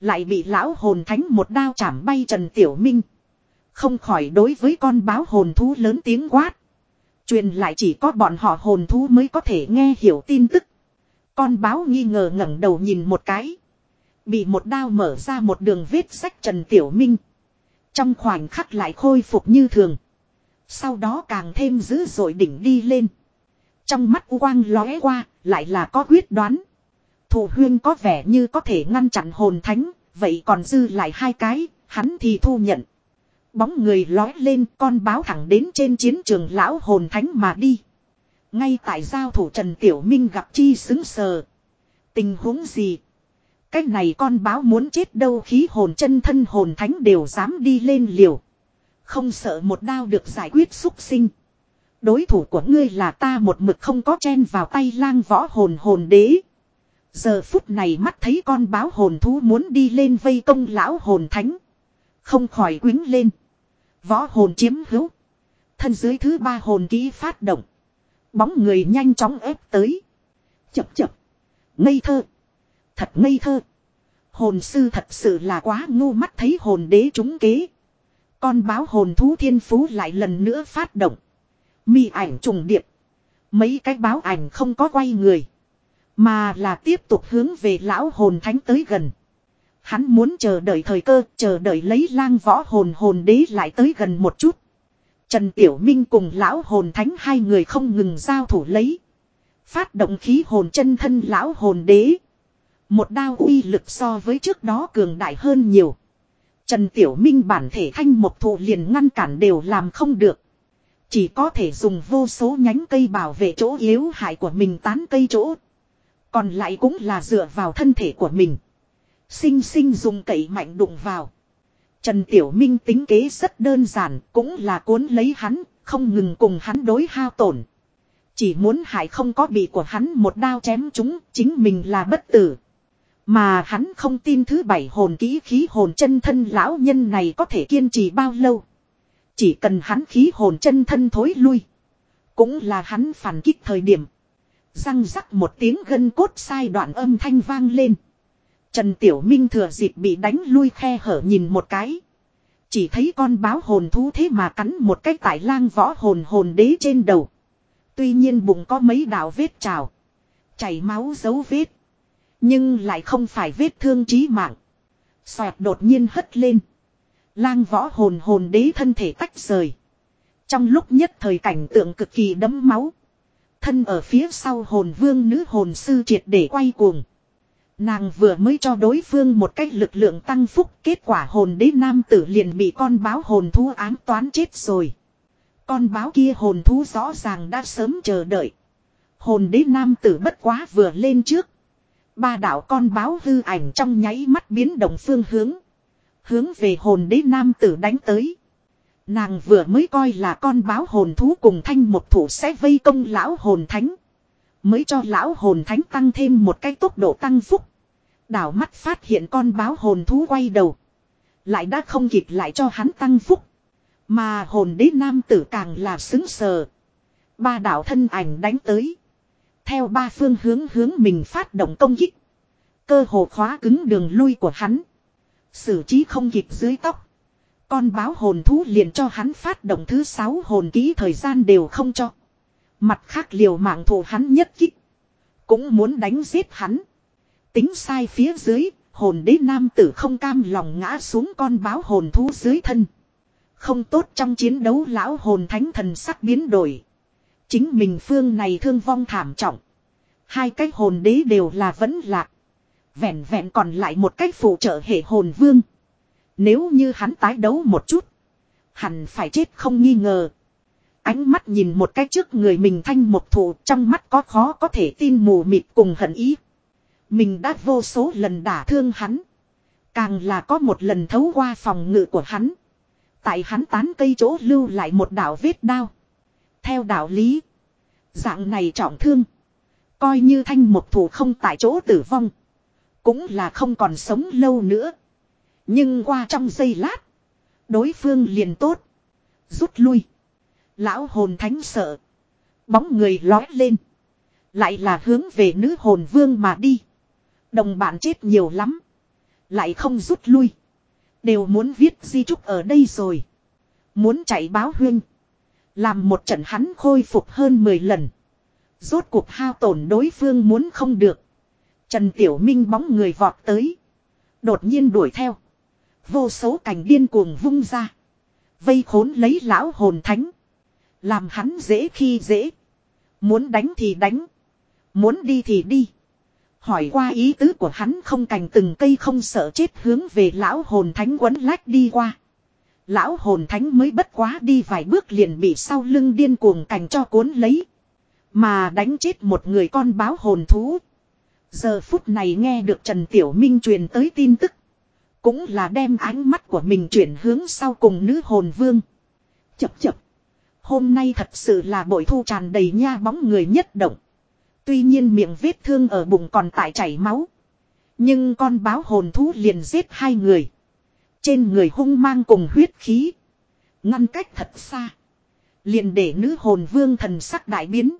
Lại bị lão hồn thánh một đao chảm bay Trần Tiểu Minh. Không khỏi đối với con báo hồn thú lớn tiếng quát. Truyền lại chỉ có bọn họ hồn thú mới có thể nghe hiểu tin tức. Con báo nghi ngờ ngẩng đầu nhìn một cái. Bị một đao mở ra một đường vết sách Trần Tiểu Minh. Trong khoảnh khắc lại khôi phục như thường. Sau đó càng thêm dữ dội đỉnh đi lên. Trong mắt quang lóe qua, lại là có quyết đoán. Thủ huyên có vẻ như có thể ngăn chặn hồn thánh, vậy còn dư lại hai cái, hắn thì thu nhận. Bóng người lói lên, con báo thẳng đến trên chiến trường lão hồn thánh mà đi. Ngay tại giao thủ Trần Tiểu Minh gặp chi xứng sờ. Tình huống gì? Cách này con báo muốn chết đâu, khí hồn chân thân hồn thánh đều dám đi lên liều. Không sợ một đao được giải quyết xúc sinh. Đối thủ của ngươi là ta một mực không có chen vào tay lang võ hồn hồn đế. Giờ phút này mắt thấy con báo hồn thú muốn đi lên vây công lão hồn thánh. Không khỏi quính lên. Võ hồn chiếm hữu. Thân dưới thứ ba hồn ký phát động. Bóng người nhanh chóng ép tới. Chập chập. Ngây thơ. Thật ngây thơ. Hồn sư thật sự là quá ngu mắt thấy hồn đế trúng kế. Con báo hồn thú thiên phú lại lần nữa phát động. Mi ảnh trùng điệp. Mấy cái báo ảnh không có quay người. Mà là tiếp tục hướng về lão hồn thánh tới gần. Hắn muốn chờ đợi thời cơ, chờ đợi lấy lang võ hồn hồn đế lại tới gần một chút. Trần Tiểu Minh cùng lão hồn thánh hai người không ngừng giao thủ lấy. Phát động khí hồn chân thân lão hồn đế. Một đao uy lực so với trước đó cường đại hơn nhiều. Trần Tiểu Minh bản thể thanh một thụ liền ngăn cản đều làm không được. Chỉ có thể dùng vô số nhánh cây bảo vệ chỗ yếu hại của mình tán cây chỗ. Còn lại cũng là dựa vào thân thể của mình. Sinh sinh dùng cậy mạnh đụng vào. Trần Tiểu Minh tính kế rất đơn giản, cũng là cuốn lấy hắn, không ngừng cùng hắn đối hao tổn. Chỉ muốn hại không có bị của hắn một đao chém chúng, chính mình là bất tử. Mà hắn không tin thứ bảy hồn kỹ khí hồn chân thân lão nhân này có thể kiên trì bao lâu. Chỉ cần hắn khí hồn chân thân thối lui. Cũng là hắn phản kích thời điểm. Răng rắc một tiếng gân cốt sai đoạn âm thanh vang lên. Trần Tiểu Minh thừa dịp bị đánh lui khe hở nhìn một cái. Chỉ thấy con báo hồn thú thế mà cắn một cái tại lang võ hồn hồn đế trên đầu. Tuy nhiên bụng có mấy đạo vết trào. Chảy máu dấu vết. Nhưng lại không phải vết thương chí mạng. Xoẹt đột nhiên hất lên. Lang võ hồn hồn đế thân thể tách rời. Trong lúc nhất thời cảnh tượng cực kỳ đấm máu. Thân ở phía sau hồn vương nữ hồn sư triệt để quay cuồng. Nàng vừa mới cho đối phương một cách lực lượng tăng phúc, kết quả hồn đế nam tử liền bị con báo hồn thú ám toán chết rồi. Con báo kia hồn thú rõ ràng đã sớm chờ đợi. Hồn đế nam tử bất quá vừa lên trước. Ba đạo con báo hư ảnh trong nháy mắt biến động phương hướng. Hướng về hồn đế nam tử đánh tới. Nàng vừa mới coi là con báo hồn thú cùng thanh một thủ sẽ vây công lão hồn thánh. Mới cho lão hồn thánh tăng thêm một cái tốc độ tăng phúc. Đảo mắt phát hiện con báo hồn thú quay đầu. Lại đã không kịp lại cho hắn tăng phúc. Mà hồn đế nam tử càng là xứng sờ. Ba đạo thân ảnh đánh tới. Theo ba phương hướng hướng mình phát động công kích. Cơ hồ khóa cứng đường lui của hắn. Sử trí không kịp dưới tóc. Con báo hồn thú liền cho hắn phát động thứ sáu hồn ký thời gian đều không cho. Mặt khác liều mạng thủ hắn nhất kích. Cũng muốn đánh giết hắn. Tính sai phía dưới, hồn đế nam tử không cam lòng ngã xuống con báo hồn thú dưới thân. Không tốt trong chiến đấu lão hồn thánh thần sắc biến đổi. Chính mình phương này thương vong thảm trọng. Hai cái hồn đế đều là vẫn lạc. Vẹn vẹn còn lại một cách phụ trợ hệ hồn vương. Nếu như hắn tái đấu một chút. Hẳn phải chết không nghi ngờ. Ánh mắt nhìn một cách trước người mình thanh một thủ trong mắt có khó có thể tin mù mịt cùng hận ý. Mình đã vô số lần đả thương hắn. Càng là có một lần thấu qua phòng ngự của hắn. Tại hắn tán cây chỗ lưu lại một đạo vết đao. Theo đạo lý. Dạng này trọng thương. Coi như thanh một thủ không tại chỗ tử vong. Cũng là không còn sống lâu nữa. Nhưng qua trong giây lát. Đối phương liền tốt. Rút lui. Lão hồn thánh sợ. Bóng người lói lên. Lại là hướng về nữ hồn vương mà đi. Đồng bạn chết nhiều lắm. Lại không rút lui. Đều muốn viết di trúc ở đây rồi. Muốn chạy báo huyên. Làm một trận hắn khôi phục hơn 10 lần. Rốt cuộc hao tổn đối phương muốn không được. Trần Tiểu Minh bóng người vọt tới. Đột nhiên đuổi theo. Vô số cảnh điên cuồng vung ra. Vây khốn lấy lão hồn thánh. Làm hắn dễ khi dễ. Muốn đánh thì đánh. Muốn đi thì đi. Hỏi qua ý tứ của hắn không cành từng cây không sợ chết hướng về lão hồn thánh quấn lách đi qua. Lão hồn thánh mới bất quá đi vài bước liền bị sau lưng điên cuồng cành cho cuốn lấy. Mà đánh chết một người con báo hồn thú. Giờ phút này nghe được Trần Tiểu Minh truyền tới tin tức. Cũng là đem ánh mắt của mình chuyển hướng sau cùng nữ hồn vương. Chập chập. Hôm nay thật sự là bội thu tràn đầy nha bóng người nhất động. Tuy nhiên miệng vết thương ở bụng còn tại chảy máu. Nhưng con báo hồn thú liền giết hai người. Trên người hung mang cùng huyết khí. Ngăn cách thật xa. Liền để nữ hồn vương thần sắc đại biến.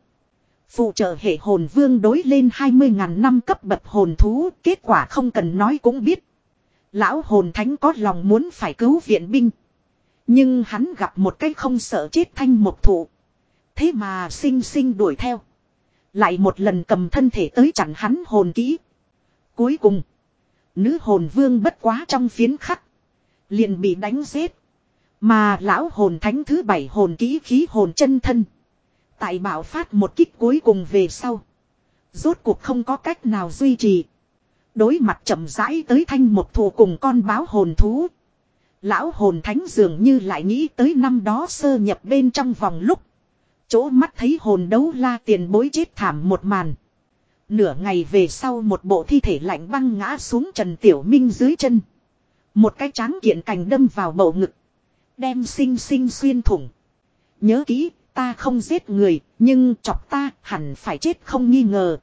Phụ trợ hệ hồn vương đối lên 20.000 năm cấp bậc hồn thú. Kết quả không cần nói cũng biết. Lão hồn thánh có lòng muốn phải cứu viện binh. Nhưng hắn gặp một cái không sợ chết thanh một thụ. Thế mà sinh sinh đuổi theo. Lại một lần cầm thân thể tới chặn hắn hồn kỹ. Cuối cùng. Nữ hồn vương bất quá trong phiến khắc. Liền bị đánh giết. Mà lão hồn thánh thứ bảy hồn kỹ khí hồn chân thân. Tại bảo phát một kích cuối cùng về sau. Rốt cuộc không có cách nào duy trì. Đối mặt chậm rãi tới thanh một thù cùng con báo hồn thú. Lão hồn thánh dường như lại nghĩ tới năm đó sơ nhập bên trong vòng lúc. Chỗ mắt thấy hồn đấu la tiền bối chết thảm một màn. Nửa ngày về sau một bộ thi thể lạnh băng ngã xuống Trần Tiểu Minh dưới chân. Một cái tráng kiện cành đâm vào bầu ngực. Đem sinh sinh xuyên thủng. Nhớ kỹ, ta không giết người, nhưng chọc ta hẳn phải chết không nghi ngờ.